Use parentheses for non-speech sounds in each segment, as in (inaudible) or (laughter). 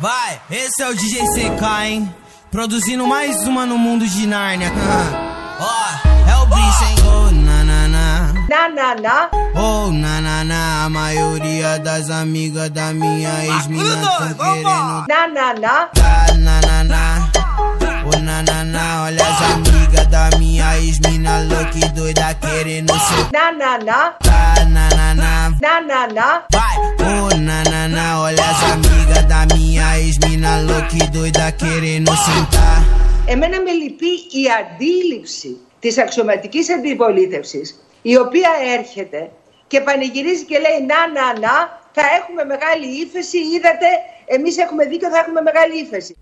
Vai, esse é o DJ CK, hein? Produzindo mais uma no mundo de Nárnia. (laughs) Ó, oh, é o bicho, hein? Oh, na na na. Na na na. Oh, na na na. A maioria das amigas da minha ex-mina tão querendo. Na na na. Tá, na na na. Oh, na na na. Olha as amigas da minha ex-mina louca e doida querendo ser. Na na na. Tá, na na na. Na na na. Vai, oh, na na na. Olha as amigas da minha ex-mina louca e doida querendo sentar. Εμένα με λυπεί η αντίληψη της αξιωματικής αντιπολίτευσης η οποία έρχεται και πανηγυρίζει και λέει να να να θα έχουμε μεγάλη ύφεση, είδατε εμείς έχουμε δίκιο θα έχουμε μεγάλη ύφεση.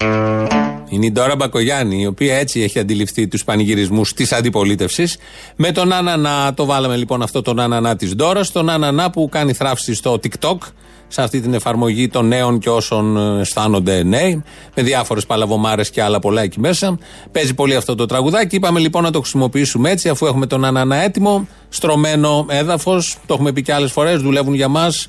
Είναι η Ντόρα Μπακογιάννη, η οποία έτσι έχει αντιληφθεί τους πανηγυρισμούς της αντιπολίτευσης. Με τον Άνανα, το βάλαμε λοιπόν αυτό τον Άνανα της Ντόρας, τον Άνανα που κάνει θράψη στο TikTok, σε αυτή την εφαρμογή των νέων και όσων ε, αισθάνονται νέοι, με διάφορες παλαβομάρες και άλλα πολλά εκεί μέσα. Παίζει πολύ αυτό το τραγουδάκι. Είπαμε λοιπόν να το χρησιμοποιήσουμε έτσι, αφού έχουμε τον Άνανα έτοιμο, στρωμένο έδαφος. Το έχουμε πει και άλλες φορές, δουλεύουν για μας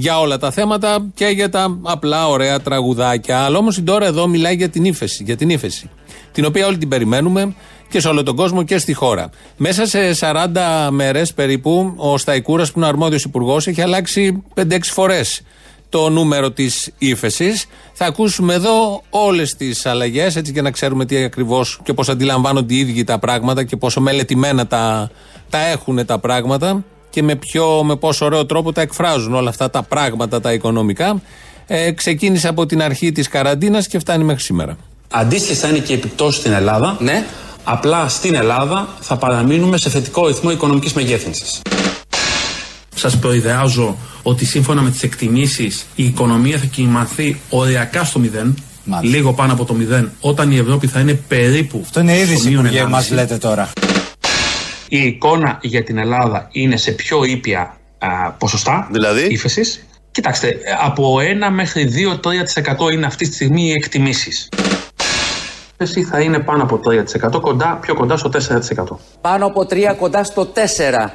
για όλα τα θέματα και για τα απλά ωραία τραγουδάκια. Αλλά όμως η Ντόρα εδώ μιλάει για την ύφεση, για την ύφεση. Την οποία όλοι την περιμένουμε και σε όλο τον κόσμο και στη χώρα. Μέσα σε 40 μέρες περίπου, ο Σταϊκούρας, που είναι αρμόδιος υπουργός, έχει αλλάξει 5-6 φορές το νούμερο της ύφεσης. Θα ακούσουμε εδώ όλες τις αλλαγές, έτσι και να ξέρουμε τι ακριβώς και πώς αντιλαμβάνονται οι ίδιοι τα πράγματα και πόσο μελετημένα τα, τα έχουν τα πράγματα και με, ποιο, με πόσο ωραίο τρόπο τα εκφράζουν όλα αυτά τα πράγματα τα οικονομικά. Ε, ξεκίνησε από την αρχή της καραντίνας και φτάνει μέχρι σήμερα. Αντίστοιχε θα είναι και οι επιπτώσεις στην Ελλάδα. Ναι. Απλά στην Ελλάδα θα παραμείνουμε σε θετικό ρυθμό οικονομικής μεγέθυνσης. Σας προειδεάζω ότι σύμφωνα με τις εκτιμήσεις η οικονομία θα κυμανθεί οριακά στο μηδέν, λίγο πάνω από το μηδέν, όταν η Ευρώπη θα είναι περίπου Αυτό είναι είδηση, στο μείον Υπουργέ, 1,5. μας λέτε τώρα. Η εικόνα για την Ελλάδα είναι σε πιο ήπια α, ποσοστά Δηλαδή; ύφεσης. Κοιτάξτε, από 1 μέχρι 2-3% είναι αυτή τη στιγμή οι εκτιμήσεις. Η ύφεση θα είναι πάνω από 3%, κοντά, πιο κοντά στο 4%. Πάνω από 3 κοντά στο 4.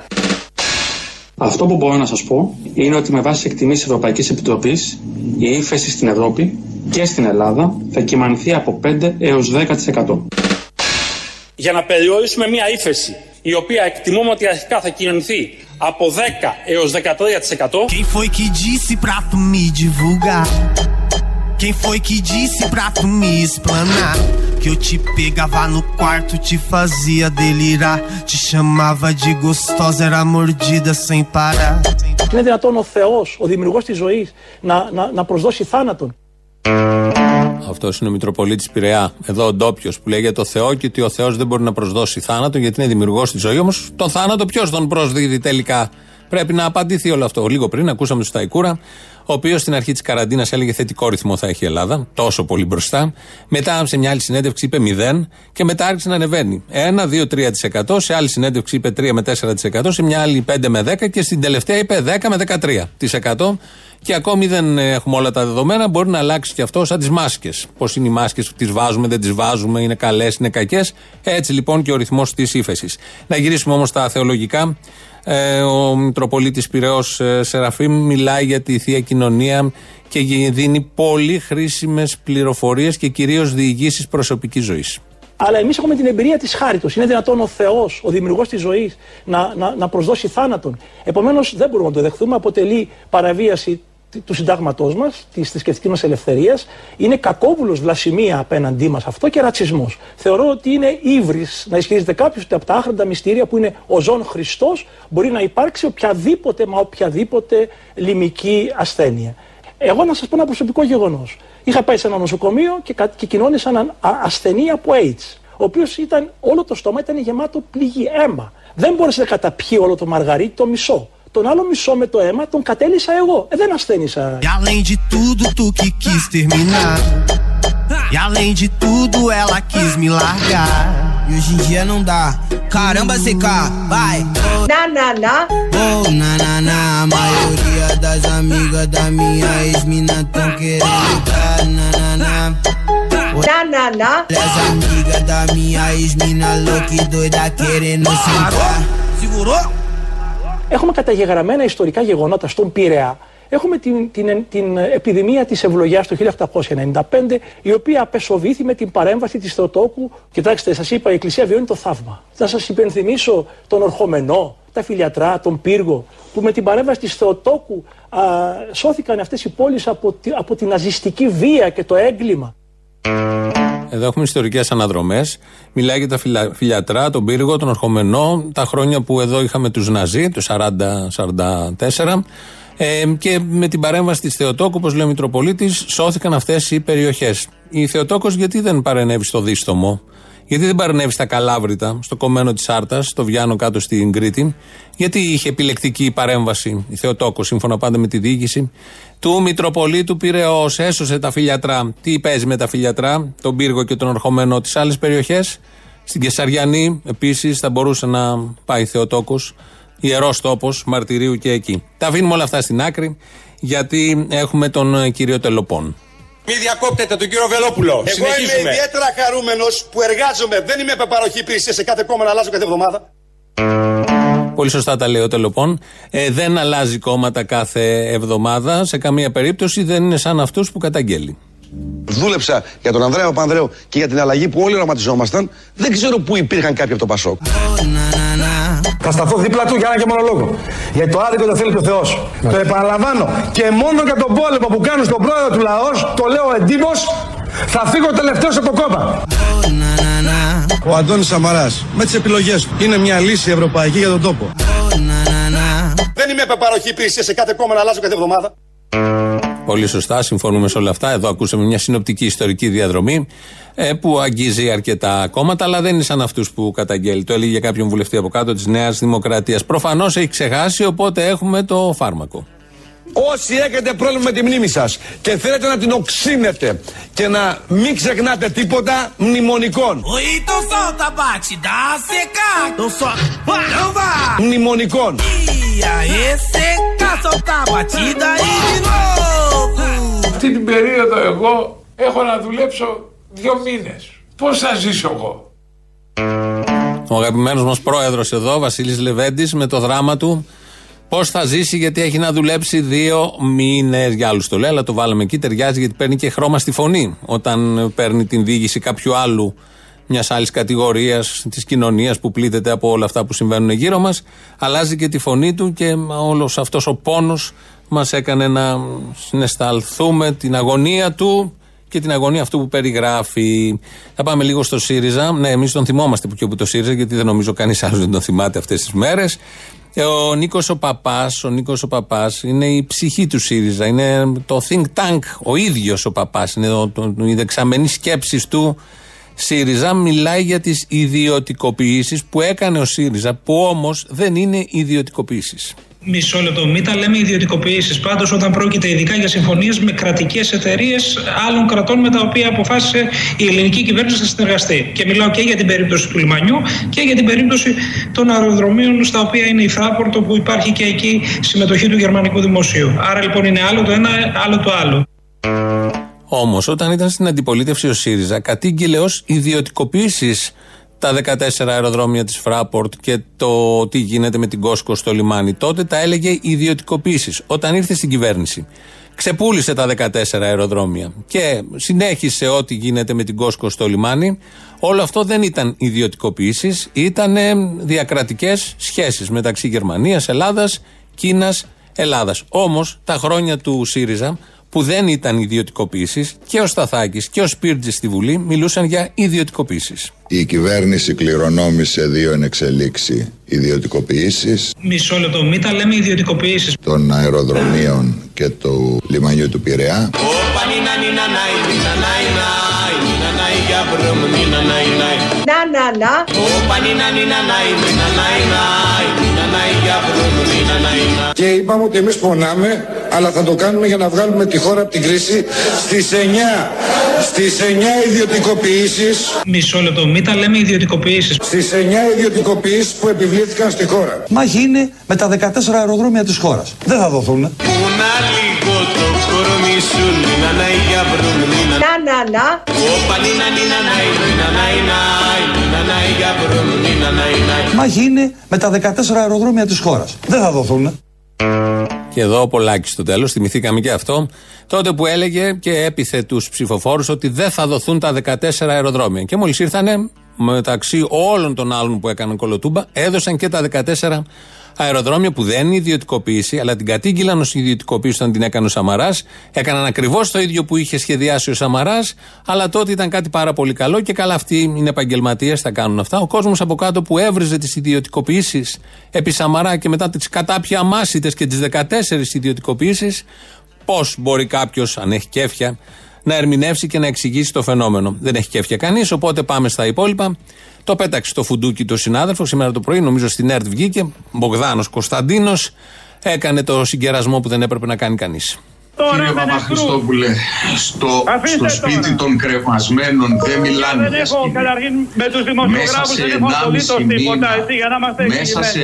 Αυτό που μπορώ να σας πω είναι ότι με βάση τις εκτιμήσεις της Ευρωπαϊκής Επιτροπής η ύφεση στην Ευρώπη και στην Ελλάδα θα κυμανθεί από 5 έως 10%. Για να περιορίσουμε μια ύφεση η οποία εκτιμούμε ότι αρχικά θα κυμανθεί από 10 έως 13% Quem foi que disse pra tu me divulgar? Quem foi que disse pra tu me explanar? Que eu te pegava no quarto, te fazia delirar. Te chamava de gostosa, era mordida sem parar. Είναι δυνατόν ο Θεός, ο δημιουργός της ζωής, να, να, να προσδώσει θάνατον. Αυτός είναι ο Μητροπολίτης Πειραιά. Εδώ ο ντόπιος που λέει για το Θεό και ότι ο Θεός δεν μπορεί να προσδώσει θάνατο γιατί είναι δημιουργός της ζωή. Όμως τον θάνατο ποιος τον προσδίδει τελικά; Πρέπει να απαντηθεί όλο αυτό. Λίγο πριν ακούσαμε τον Σταϊκούρα, ο οποίος στην αρχή της καραντίνας έλεγε θετικό ρυθμό θα έχει η Ελλάδα, τόσο πολύ μπροστά. Μετά σε μια άλλη συνέντευξη είπε 0 και μετά άρχισε να ανεβαίνει. 1, 2, 3%. Σε άλλη συνέντευξη είπε 3 με 4%. Σε μια άλλη 5 με 10% και στην τελευταία είπε 10 με 13%. Και ακόμη δεν έχουμε όλα τα δεδομένα. Μπορεί να αλλάξει και αυτό σαν τις μάσκες. Πώς είναι οι μάσκες, τις βάζουμε, δεν τις βάζουμε, είναι καλές, είναι κακές. Έτσι λοιπόν και ο ρυθμός της ύφεσης. Να γυρίσουμε όμως στα θεολογικά. Ε, ο Μητροπολίτης Πυραιός ε, Σεραφείμ μιλάει για τη θεία κοινωνία και γε- δίνει πολύ χρήσιμες πληροφορίες και κυρίως διηγήσεις προσωπικής ζωής. Αλλά εμείς έχουμε την εμπειρία της χάριτος. Είναι δυνατόν ο Θεός, ο δημιουργός της ζωής, να, να, να προσδώσει θάνατον. Επομένως, δεν μπορούμε να το δεχθούμε. Αποτελεί παραβίαση τ- του συντάγματός μας, της θρησκευτική μας ελευθερίας. Είναι κακόβουλος βλασιμία απέναντί μας αυτό και ρατσισμός. Θεωρώ ότι είναι ύβρις να ισχυρίζεται κάποιος ότι από τα άχροντα μυστήρια που είναι ο ζών Χριστός μπορεί να υπάρξει οποιαδήποτε, μα οποιαδήποτε λιμική ασθένεια. Εγώ να σας πω ένα προσωπικό γεγονός. Είχα πάει σε ένα νοσοκομείο και, κα- και κοινώνησα έναν α- ασθενή από AIDS. Ο οποίος ήταν, όλο το στόμα ήταν γεμάτο πληγή, αίμα. Δεν μπόρεσε να καταπιεί όλο το μαργαρίτι, το μισό. Τον άλλο μισό με το αίμα τον κατέλησα εγώ. Ε, δεν ασθένησα. E além de tudo, tu que quis terminar. E além de tudo, ela quis me largar. E hoje em dia não dá. Caramba, CK, vai! Να να να. Oh, na na na, a maioria das amigas da minha ex-mina tão querendo dar na na na. Να να να. Olha as amigas da minha ex-mina louca e doida querendo sentar. Segurou? Έχουμε καταγεγραμμένα ιστορικά γεγονότα στον Πειραιά Έχουμε την, την, την επιδημία της ευλογιάς το 1895, η οποία απεσοβήθη με την παρέμβαση της Θεοτόκου. Κοιτάξτε, σας είπα, η Εκκλησία βιώνει το θαύμα. Θα σας υπενθυμίσω τον Ορχομενό, τα Φιλιατρά, τον Πύργο, που με την παρέμβαση της Θεοτόκου α, σώθηκαν αυτές οι πόλεις από, από την ναζιστική βία και το έγκλημα. Εδώ έχουμε ιστορικές αναδρομές. Μιλάει για τα φιλιατρά, τον πύργο, τον Ορχομενό, τα χρόνια που εδώ είχαμε τους Ναζί, το 40-44. Ε, και με την παρέμβαση της Θεοτόκου, όπως λέει ο Μητροπολίτης, σώθηκαν αυτές οι περιοχές. Η Θεοτόκος γιατί δεν παρενέβη στο Δίστομο, γιατί δεν παρενέβη στα Καλάβρητα, στο κομμένο της Άρτας, στο Βιάνο κάτω στην Κρήτη, γιατί είχε επιλεκτική παρέμβαση η Θεοτόκο, σύμφωνα πάντα με τη διοίκηση; Του Μητροπολίτου Πυραιό. Έσωσε τα φιλιατρά. Τι παίζει με τα φιλιατρά, τον πύργο και τον ορχομένο τη άλλες περιοχές; Στην Κεσαριανή επίσης θα μπορούσε να πάει Θεοτόκος ιερός τόπος μαρτυρίου και εκεί. Τα αφήνουμε όλα αυτά στην άκρη, γιατί έχουμε τον ε, κύριο Τελοπών. Μη διακόπτετε τον κύριο Βελόπουλο. Εγώ Συνεχίζουμε. είμαι ιδιαίτερα χαρούμενος που εργάζομαι. Δεν είμαι παροχή υπηρεσίας σε κάθε κόμμα να αλλάζω κάθε εβδομάδα. Πολύ σωστά τα λέει ο Τελοπών. Ε, δεν αλλάζει κόμματα κάθε εβδομάδα. Σε καμία περίπτωση δεν είναι σαν αυτούς που καταγγέλει. Δούλεψα για τον Ανδρέα Παπανδρέου και για την αλλαγή που όλοι οραματιζόμασταν. Δεν ξέρω πού υπήρχαν κάποιοι από το Πασόκ. Θα σταθώ δίπλα του για ένα και μόνο λόγο. Γιατί το άδικο το θέλει και ο Θεός. Το επαναλαμβάνω. Και μόνο για τον πόλεμο που κάνουν στον πρόεδρο του λαός, το λέω εντύπως, θα φύγω τελευταίος από το κόμμα. Ο Αντώνης Σαμαράς με τις επιλογές του είναι μια λύση ευρωπαϊκή για τον τόπο. Δεν είμαι παροχή υπηρεσίας σε κάθε κόμμα να αλλάζω κάθε εβδομάδα. Πολύ σωστά, συμφωνούμε σε όλα αυτά. Εδώ ακούσαμε μια συνοπτική ιστορική διαδρομή ε, που αγγίζει αρκετά κόμματα, αλλά δεν είναι σαν αυτούς που καταγγέλει. Το έλεγε για κάποιον βουλευτή από κάτω της Νέας Δημοκρατίας. Προφανώς έχει ξεχάσει, οπότε έχουμε το φάρμακο. Όσοι έχετε πρόβλημα με τη μνήμη σας και θέλετε να την οξύνετε και να μην ξεχνάτε τίποτα μνημονικών. Μνημονικών. Αυτή την περίοδο εγώ έχω να δουλέψω δύο μήνες. Πώς θα ζήσω εγώ; Ο αγαπημένος μας πρόεδρος εδώ, Βασίλης Λεβέντης, με το δράμα του. Πώς θα ζήσει, γιατί έχει να δουλέψει δύο μήνες. Για άλλους το λέει, αλλά το βάλαμε εκεί. Ταιριάζει γιατί παίρνει και χρώμα στη φωνή. Όταν παίρνει την διοίκηση κάποιου άλλου, μιας άλλης κατηγορίας της κοινωνίας που πλήττεται από όλα αυτά που συμβαίνουν γύρω μας, αλλάζει και τη φωνή του και όλος αυτός ο πόνος μας έκανε να συναισθαλθούμε την αγωνία του και την αγωνία αυτού που περιγράφει. Θα πάμε λίγο στο ΣΥΡΙΖΑ. Ναι, εμείς τον θυμόμαστε που και που το ΣΥΡΙΖΑ, γιατί δεν νομίζω κανείς άλλος δεν τον θυμάται αυτές τις μέρες. Ε, ο Νίκος ο Παπάς, ο Νίκος ο Παπάς είναι η ψυχή του ΣΥΡΙΖΑ. Είναι το think tank, ο ίδιος ο Παπάς. Είναι το, το, η δεξαμενή σκέψης του ΣΥΡΙΖΑ. Μιλάει για τις ιδιωτικοποιήσεις που έκανε ο ΣΥΡΙΖΑ, που όμως δεν είναι ιδιωτικοποιήσεις. Μισό λεπτό. Μην τα λέμε ιδιωτικοποιήσεις. Πάντως, όταν πρόκειται ειδικά για συμφωνίες με κρατικές εταιρείες άλλων κρατών με τα οποία αποφάσισε η ελληνική κυβέρνηση να συνεργαστεί. Και μιλάω και για την περίπτωση του λιμανιού και για την περίπτωση των αεροδρομίων στα οποία είναι η Φράπορτο που υπάρχει και εκεί συμμετοχή του γερμανικού δημοσίου. Άρα λοιπόν είναι άλλο το ένα, άλλο το άλλο. Όμως, όταν ήταν στην αντιπολίτευση ο ΣΥΡΙΖΑ, κατήγγειλε ως ιδιωτικοποιήσεις τα 14 αεροδρόμια της Φράπορτ και το τι γίνεται με την Κόσκο στο λιμάνι. Τότε τα έλεγε ιδιωτικοποίησει. Όταν ήρθε στην κυβέρνηση, ξεπούλησε τα 14 αεροδρόμια και συνέχισε ό,τι γίνεται με την Κόσκο στο λιμάνι. Όλο αυτό δεν ήταν ιδιωτικοποίησει, ήταν διακρατικές σχέσεις μεταξύ Γερμανίας, Ελλάδας, Κίνας, Ελλάδας. Όμως τα χρόνια του ΣΥΡΙΖΑ που δεν ήταν ιδιωτικοποίησει και ο Σταθάκη και ο Σπίρτζη στη Βουλή μιλούσαν για ιδιωτικοποίησει. Η κυβέρνηση κληρονόμησε δύο ενεξελίξει ιδιωτικοποιήσει. Μισό λεπτό, μην τα λέμε ιδιωτικοποιήσει. Των αεροδρομίων και του λιμανιού του Πειραιά. Να, να, να. Και είπαμε ότι εμείς πονάμε, αλλά θα το κάνουμε για να βγάλουμε τη χώρα από την κρίση στις 9, στις 9 ιδιωτικοποιήσεις, Μισό λεπτό, μην τα λέμε ιδιωτικοποιήσεις. στις 9 ιδιωτικοποιήσεις που επιβλήθηκαν στη χώρα. Μάχη είναι με τα 14 αεροδρόμια της χώρας. Δεν θα δοθούν. Να, να, να. Μάχη είναι με τα 14 αεροδρόμια της χώρας. Δεν θα δοθούν. Και εδώ ο Πολάκη στο τέλος, θυμηθήκαμε και αυτό, τότε που έλεγε και έπιθε τους ψηφοφόρους ότι δεν θα δοθούν τα 14 αεροδρόμια. Και μόλις ήρθανε, μεταξύ όλων των άλλων που έκαναν κολοτούμπα, έδωσαν και τα 14 αεροδρόμια που δεν είναι ιδιωτικοποίηση, αλλά την κατήγγυλαν ως ιδιωτικοποίηση όταν την έκανε ο Σαμαράς. Έκαναν ακριβώς το ίδιο που είχε σχεδιάσει ο Σαμαράς, αλλά τότε ήταν κάτι πάρα πολύ καλό και καλά αυτοί είναι επαγγελματίες, θα κάνουν αυτά. Ο κόσμος από κάτω που έβριζε τις ιδιωτικοποιήσεις επί Σαμαρά και μετά τις κατάπια αμάσιτε και τις 14 ιδιωτικοποιήσεις, πώς μπορεί κάποιος, αν έχει κέφια, να ερμηνεύσει και να εξηγήσει το φαινόμενο. Δεν έχει κέφια κανείς, οπότε πάμε στα υπόλοιπα. Το πέταξε το φουντούκι το συνάδελφο σήμερα το πρωί, νομίζω στην ΕΡΤ βγήκε. Μπογδάνος Κωνσταντίνος έκανε το συγκερασμό που δεν έπρεπε να κάνει κανείς. Κύριε Παπαχριστόπουλε, στο, στο σπίτι το. των κρεμασμένων δεν μιλάνε για Μέσα σε 1,5 μήνα, μέσα σε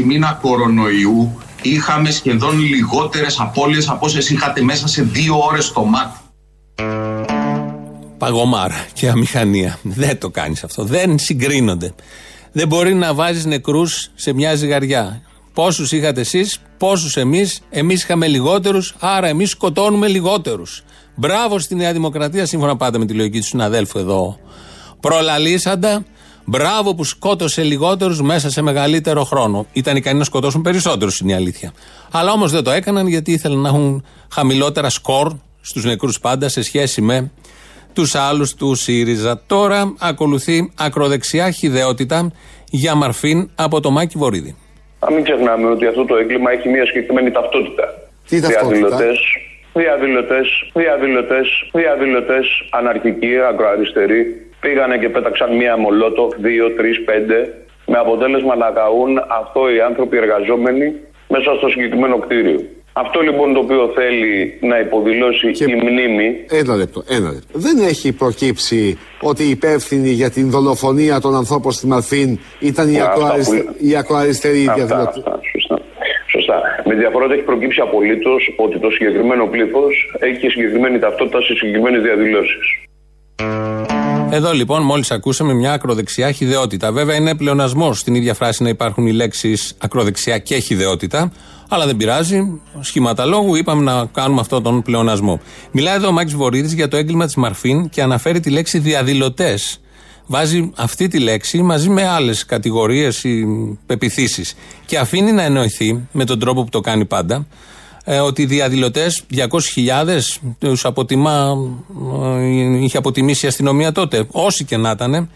1,5 μήνα κορονοϊού είχαμε σχεδόν λιγότερες απώλειες από όσες είχατε μέσα σε δύο ώρες το μάτι. Παγωμάρα και αμηχανία. Δεν το κάνεις αυτό. Δεν συγκρίνονται. Δεν μπορεί να βάζεις νεκρούς σε μια ζυγαριά. Πόσους είχατε εσείς, πόσους εμείς. Εμείς είχαμε λιγότερους, άρα εμείς σκοτώνουμε λιγότερους. Μπράβο στη Νέα Δημοκρατία, σύμφωνα πάντα με τη λογική του συναδέλφου εδώ. Προλαλήσαντα. Μπράβο που σκότωσε λιγότερους μέσα σε μεγαλύτερο χρόνο. Ήταν ικανοί να σκοτώσουν περισσότερους, είναι η αλήθεια. Αλλά όμως δεν το έκαναν γιατί ήθελαν να έχουν χαμηλότερα σκορ στους νεκρούς πάντα σε σχέση με τους άλλους του ΣΥΡΙΖΑ. Τώρα ακολουθεί ακροδεξιά χιδεότητα για μαρφήν από το Μάκη Βορύδη. Α μην ξεχνάμε ότι αυτό το έγκλημα έχει μια συγκεκριμένη ταυτότητα. Τι ταυτότητα; Διαδηλωτές, διαδηλωτές, διαδηλωτές, αναρχικοί, ακροαριστεροί, πήγανε και πέταξαν μία μολότοφ, δύο, τρεις, πέντε, με αποτέλεσμα να καούν αυτό οι άνθρωποι εργαζόμενοι μέσα στο συγκεκριμένο κτίριο. Αυτό λοιπόν το οποίο θέλει να υποδηλώσει η μνήμη. Ένα λεπτό, ένα λεπτό. Δεν έχει προκύψει ότι οι υπεύθυνοι για την δολοφονία των ανθρώπων στη Μαρφίν ήταν οι, ακροαριστε... που... οι ακροαριστεροί διαδηλωτές. Σωστά. Σωστά. Με διαφορά ότι έχει προκύψει απολύτως ότι το συγκεκριμένο πλήθος έχει συγκεκριμένη ταυτότητα σε συγκεκριμένες διαδηλώσεις. Εδώ λοιπόν, μόλις ακούσαμε μια ακροδεξιά χιδεότητα. Βέβαια, είναι πλεονασμός στην ίδια φράση να υπάρχουν οι λέξεις ακροδεξιά και χιδεότητα. Αλλά δεν πειράζει. Σχήματα λόγου είπαμε να κάνουμε αυτόν τον πλεονασμό. Μιλάει εδώ ο Μάκης Βορύδης για το έγκλημα της Μαρφίν και αναφέρει τη λέξη διαδηλωτές. Βάζει αυτή τη λέξη μαζί με άλλες κατηγορίες ή πεπιθήσεις. Και αφήνει να εννοηθεί με τον τρόπο που το κάνει πάντα ε, ότι οι διαδηλωτές 200.000 τους αποτιμά, ε, είχε αποτιμήσει η αστυνομία τότε, όσοι και να ήταν,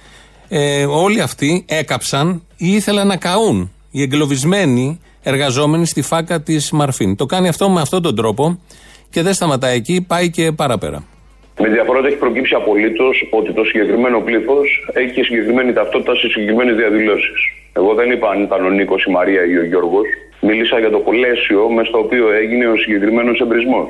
ε, όλοι αυτοί έκαψαν ή ήθελαν να καούν. Οι εγκλωβισμένοι εργαζόμενοι στη φάκα της Μαρφίν. Το κάνει αυτό με αυτόν τον τρόπο και δεν σταματάει εκεί, πάει και παραπέρα. Με διαφορά ότι έχει προκύψει απολύτως ότι το συγκεκριμένο πλήθος έχει και συγκεκριμένη ταυτότητα σε συγκεκριμένες διαδηλώσεις. Εγώ δεν είπα αν ήταν ο Νίκος, η Μαρία ή ο Γιώργος. Μίλησα για το πλαίσιο μες στο οποίο έγινε ο συγκεκριμένος εμπρισμός.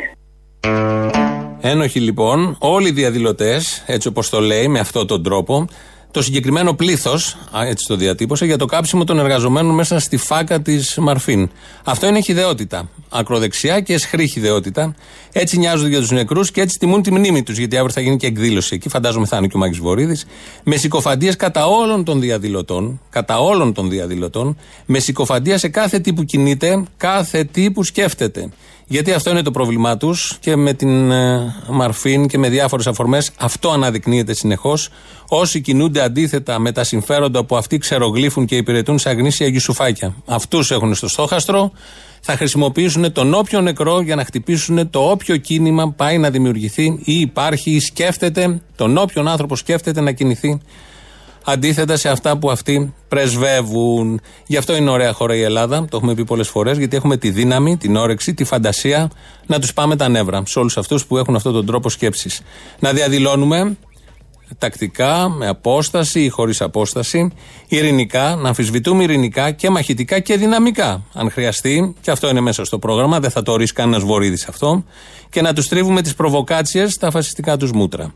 Ένοχοι λοιπόν, όλοι οι διαδηλωτές, έτσι όπως το λέει, με αυτόν τον τρόπο, το συγκεκριμένο πλήθος, έτσι το διατύπωσε, για το κάψιμο των εργαζομένων μέσα στη φάκα της Μαρφίν. Αυτό είναι χιδεότητα. Ακροδεξιά και εσχρή χιδεότητα. Έτσι νοιάζονται για τους νεκρούς και έτσι τιμούν τη μνήμη τους, γιατί αύριο θα γίνει και εκδήλωση εκεί. Φαντάζομαι θα είναι και ο Μάκης Βορύδης. Με συκοφαντίες κατά όλων των διαδηλωτών. Κατά όλων των διαδηλωτών. Με συκοφαντία σε κάθε τι που κινείται, κάθε τι που σκέφτεται. Γιατί αυτό είναι το πρόβλημά τους και με την ε, Μαρφίν και με διάφορες αφορμές αυτό αναδεικνύεται συνεχώς. Όσοι κινούνται αντίθετα με τα συμφέροντα που αυτοί ξερογλύφουν και υπηρετούν σε αγνήσια γιουσουφάκια. Αυτούς έχουν στο στόχαστρο. Θα χρησιμοποιήσουν τον όποιο νεκρό για να χτυπήσουν το όποιο κίνημα πάει να δημιουργηθεί ή υπάρχει ή σκέφτεται, τον όποιον άνθρωπο σκέφτεται να κινηθεί αντίθετα σε αυτά που αυτοί πρεσβεύουν. Γι' αυτό είναι ωραία χώρα η Ελλάδα, το έχουμε πει πολλές φορές, γιατί έχουμε τη δύναμη, την όρεξη, τη φαντασία να τους πάμε τα νεύρα σε όλους αυτούς που έχουν αυτόν τον τρόπο σκέψης. Να διαδηλώνουμε τακτικά, με απόσταση ή χωρίς απόσταση, ειρηνικά, να αμφισβητούμε ειρηνικά και μαχητικά και δυναμικά. Αν χρειαστεί, και αυτό είναι μέσα στο πρόγραμμα, δεν θα το ορίσει κανένας βορύδης αυτό, και να τους τρίβουμε τις προβοκάτσιες στα φασιστικά τους μούτρα.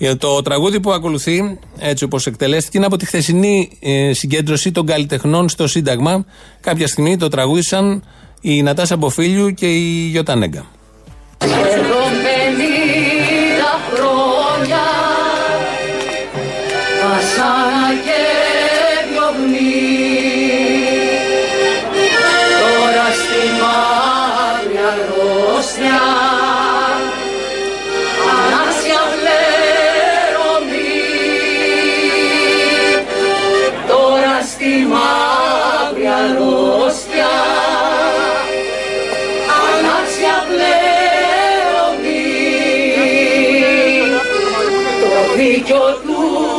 Για το τραγούδι που ακολουθεί, έτσι όπως εκτελέστηκε, είναι από τη χθεσινή ε, συγκέντρωση των καλλιτεχνών στο Σύνταγμα. Κάποια στιγμή το τραγούδισαν η Νατάσα Μποφίλιου και η Γιώτα Νέγκα. ανάσια το δίκιο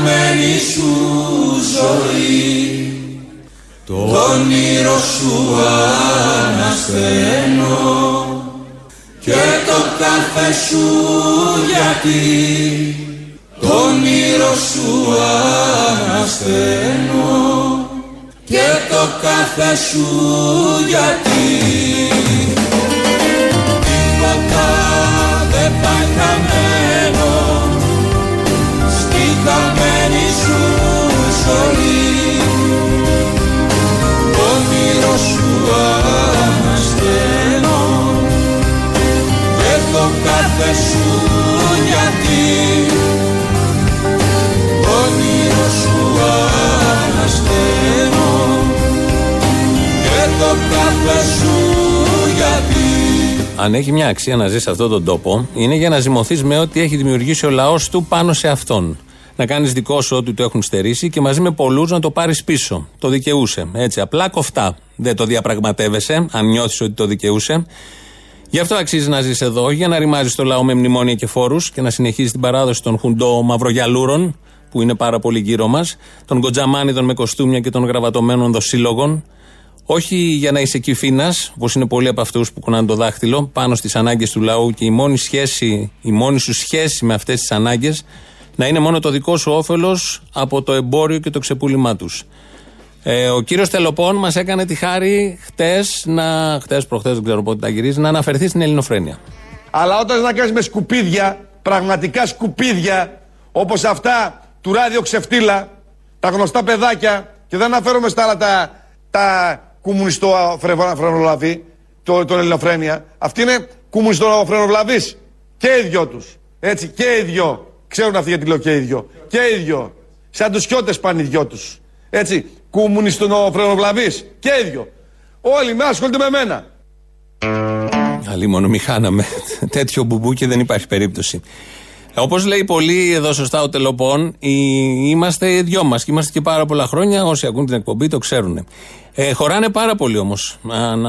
χαμένη σου ζωή. Το όνειρο σου ανασταίνω και το κάθε σου γιατί. Το όνειρο σου ανασταίνω και το κάθε σου γιατί το κάθε σου γιατί Αν έχει μια αξία να ζεις σε αυτόν τον τόπο, είναι για να ζυμωθείς με ό,τι έχει δημιουργήσει ο λαός του πάνω σε αυτόν. Να κάνεις δικό σου ό,τι του έχουν στερήσει και μαζί με πολλούς να το πάρεις πίσω. Το δικαιούσε. Έτσι, απλά κοφτά. Δεν το διαπραγματεύεσαι, αν νιώθεις ότι το δικαιούσε. Γι' αυτό αξίζει να ζεις εδώ, για να ρημάζεις το λαό με μνημόνια και φόρους και να συνεχίζεις την παράδοση των χουντό μαυρογιαλούρων, που είναι πάρα πολύ γύρω μας, των κοντζαμάνιδων με κοστούμια και των γραβατωμένων δοσύλλογων. Όχι για να είσαι κυφίνα, όπως είναι πολλοί από αυτούς που κουνάνε το δάχτυλο, πάνω στις ανάγκες του λαού και η μόνη, σχέση, η μόνη σου σχέση με αυτές τις ανάγκες να είναι μόνο το δικό σου όφελος από το εμπόριο και το ξεπούλημά τους. Ε, ο κύριος Τελοπών μας έκανε τη χάρη χτες, να. χτες, προχτές, δεν ξέρω πότε τα γυρίζει, να αναφερθεί στην ελληνοφρένεια. Αλλά όταν να κάνεις με σκουπίδια, πραγματικά σκουπίδια, όπως αυτά του ράδιο ξεφτύλα, τα γνωστά παιδάκια, και δεν αναφέρομαι στα άλλα τα, τα κομμουνιστό φρενολαβή, το, τον ελληνοφρένεια, αυτοί είναι κομμουνιστό φρενολαβείς. Και οι δυο τους. Έτσι, και οι δυο. Ξέρουν αυτοί γιατί λέω και οι δυο. Και οι δυο. Σαν τους χιώτες πάνε οι δυο τους. Έτσι, κομμουνιστό φρενολαβείς. Και οι δυο. Όλοι με ασχολούνται με μένα. Αλλή μόνο μη χάναμε τέτοιο μπουμπού και δεν υπάρχει περίπτωση. Όπως λέει πολύ εδώ σωστά ο Τελοπών, οι- είμαστε οι δυο μας και είμαστε και πάρα πολλά χρόνια. Όσοι ακούν την εκπομπή το ξέρουν. Ε, χωράνε πάρα πολύ όμως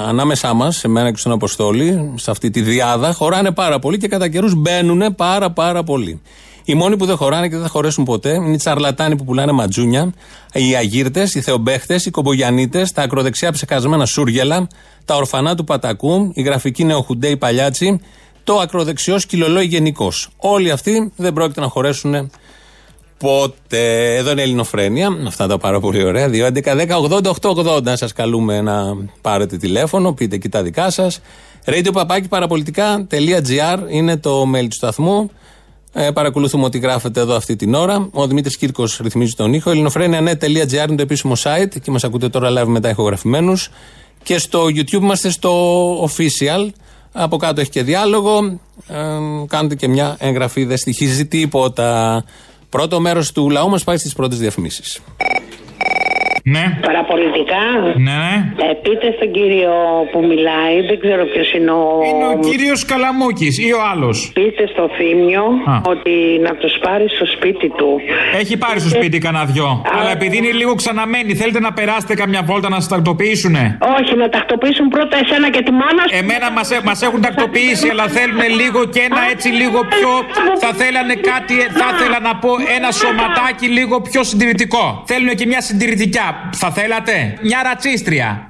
ανάμεσά μας, σε μένα και στον Αποστόλη, σε αυτή τη διάδα, χωράνε πάρα πολύ και κατά καιρούς μπαίνουν πάρα πάρα πολύ. Οι μόνοι που δεν χωράνε και δεν θα χωρέσουν ποτέ είναι οι τσαρλατάνοι που πουλάνε ματζούνια, οι αγύρτες, οι θεομπέχτε, οι κομπογιανίτες, τα ακροδεξιά ψεκασμένα σούργελα, τα ορφανά του Πατακού, οι γραφικοί νεοχουντέοι παλιάτσι, το ακροδεξιός σκυλολόι γενικώ. Όλοι αυτοί δεν πρόκειται να χωρέσουν ποτέ. Εδώ είναι η Ελληνοφρένεια. Αυτά τα πάρα πολύ ωραία. 2, 11, 10, 80, 8, 80. Σας καλούμε να πάρετε τηλέφωνο, πείτε και τα δικά σας. Radio παπάκι παραπολιτικά.gr είναι το mail του σταθμού. Ε, παρακολουθούμε ό,τι γράφετε εδώ αυτή την ώρα. Ο Δημήτρης Κύρκος ρυθμίζει τον ήχο. ελληνοφρένια.net.gr είναι το επίσημο site και μας ακούτε τώρα live μετά ηχογραφημένους. Και στο YouTube είμαστε στο official. Από κάτω έχει και διάλογο. Ε, κάντε και μια εγγραφή, δεν στοιχίζει τίποτα. Πρώτο μέρος του λαού μας πάει στις πρώτες διαφημίσεις. Ναι. Παραπολιτικά. Ναι, ναι. Ε, πείτε στον κύριο που μιλάει, δεν ξέρω ποιος είναι ο. Είναι ο κύριος Καλαμούκης ή ο άλλος. Πείτε στο θύμιο Α. ότι να τους πάρει στο σπίτι του. Έχει πάρει στο σπίτι κανένα δυο. Αλλά επειδή είναι λίγο ξαναμένοι, θέλετε να περάσετε καμιά βόλτα να σας τακτοποιήσουνε; Όχι, να τακτοποιήσουν πρώτα εσένα και τη μάνα σου. Εμένα μας μας έχουν τακτοποιήσει, αλλά θέλουν λίγο και ένα έτσι λίγο πιο. Θα θέλανε κάτι, θα ήθελα να πω ένα σωματάκι λίγο πιο συντηρητικό. Θέλουν και μια συντηρητικιά. Θα θέλατε; Μια ρατσίστρια.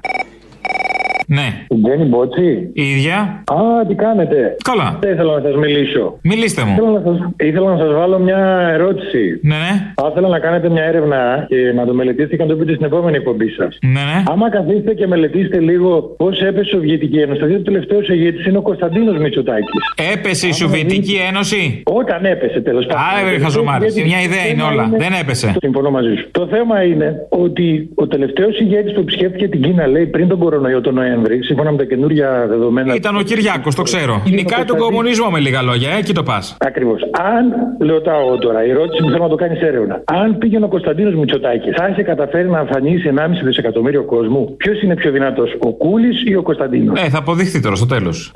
Ναι. Τζένι Μπότσι. Η ίδια. Α, τι κάνετε. Καλά. Δεν ήθελα να σας μιλήσω. Μιλήστε μου. Ήθελα να σας, ήθελα να σας βάλω μια ερώτηση. Ναι, ναι. Θα ήθελα να κάνετε μια έρευνα και να το μελετήσετε και να το πείτε στην επόμενη εκπομπή σας. Ναι, ναι. Άμα καθίσετε και μελετήσετε λίγο πώς έπεσε η Σοβιετική Ένωση, θα δείτε ότι ο τελευταίος ηγέτης είναι ο Κωνσταντίνος Μητσοτάκης. Έπεσε η Σοβιετική Ένωση; Όταν έπεσε τέλος πάντων. Άρα, χαζομάρες. Μια ιδέα είναι όλα. Δεν έπεσε. Συμφωνώ μαζί σου. Το θέμα είναι ότι ο τελευταίος ηγέτης που επισκέφθηκε την Κίνα, λέει πριν τον κορονοϊό τον Νοέμβρη, σύμφωνα με τα καινούργια δεδομένα. Ήταν ο Κυριάκος, το ξέρω. Νικάει τον κομμουνισμό με λίγα λόγια, ε, εκεί το πας. Ακριβώς. Αν, ρωτάω τώρα, η ερώτηση που θέλω να το κάνεις έρευνα. Αν πήγαινε ο Κωνσταντίνος Μητσοτάκης, θα είχε καταφέρει να εμφανίσει 1,5 δισεκατομμύριο κόσμου, ποιος είναι πιο δυνατός, ο Κούλης ή ο Κωνσταντίνος; Ε, θα αποδειχθεί τώρα στο τέλος.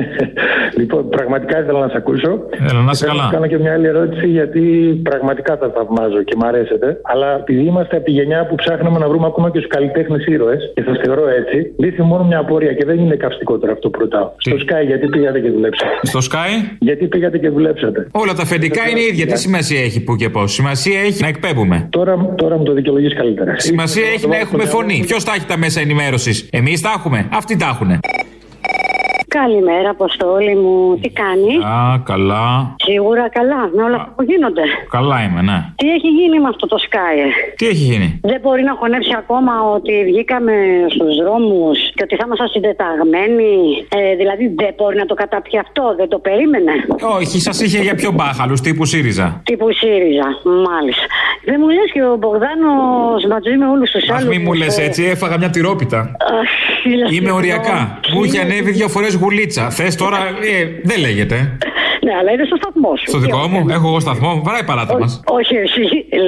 (laughs) λοιπόν, πραγματικά ήθελα να σα ακούσω. Έλα, να είσαι Θέλω καλά. να κάνω και μια άλλη ερώτηση, γιατί πραγματικά τα θαυμάζω και μ' αρέσετε. Αλλά επειδή είμαστε από τη γενιά που ψάχναμε να βρούμε ακόμα και τους καλλιτέχνες ήρωες, και σας θεωρώ έτσι, λύθει μόνο μια απορία και δεν είναι καυστικό τώρα αυτό που ρωτάω. Στο Sky, γιατί πήγατε και δουλέψατε; Στο Sky; Γιατί πήγατε και δουλέψατε; Όλα τα αφεντικά είναι ίδια. Τι σημασία έχει που και πώς; Σημασία έχει να εκπέμπουμε. Τώρα, τώρα μου το δικαιολογείς καλύτερα. Σημασία έχει να έχουμε φωνή. Ποιος τα έχει τα μέσα ενημέρωσης; Εμείς τα έχουμε. Αυτοί τα έχουν. Καλημέρα, Αποστόλη μου. Τι κάνεις; Α, καλά. Σίγουρα καλά, με όλα αυτά που γίνονται. Καλά είμαι, ναι. Τι έχει γίνει με αυτό το Sky; ε; Τι έχει γίνει; Δεν μπορεί να χωνέψει ακόμα ότι βγήκαμε στους δρόμους και ότι θα ήμασταν συντεταγμένοι. Ε, δηλαδή δεν μπορεί να το καταπιεί αυτό, δεν το περίμενε. Όχι, σας είχε για πιο μπάχαλους τύπου ΣΥΡΙΖΑ. Τύπου ΣΥΡΙΖΑ, μάλιστα. Δεν μου λες και ο Μπογδάνος μαζί με όλους τους Α άλλους. μην μου λες έτσι, έφαγα μια τυρόπιτα. Είμαι οριακά. Μου είχε ανέβει δύο φορές γουλίτσα. Θες τώρα, ε, δεν λέγεται. Ναι, αλλά είναι στο σταθμό σου. Στο Τι δικό ωραία. μου, έχω εγώ σταθμό, βαράει παράτα μας. Όχι, εσύ,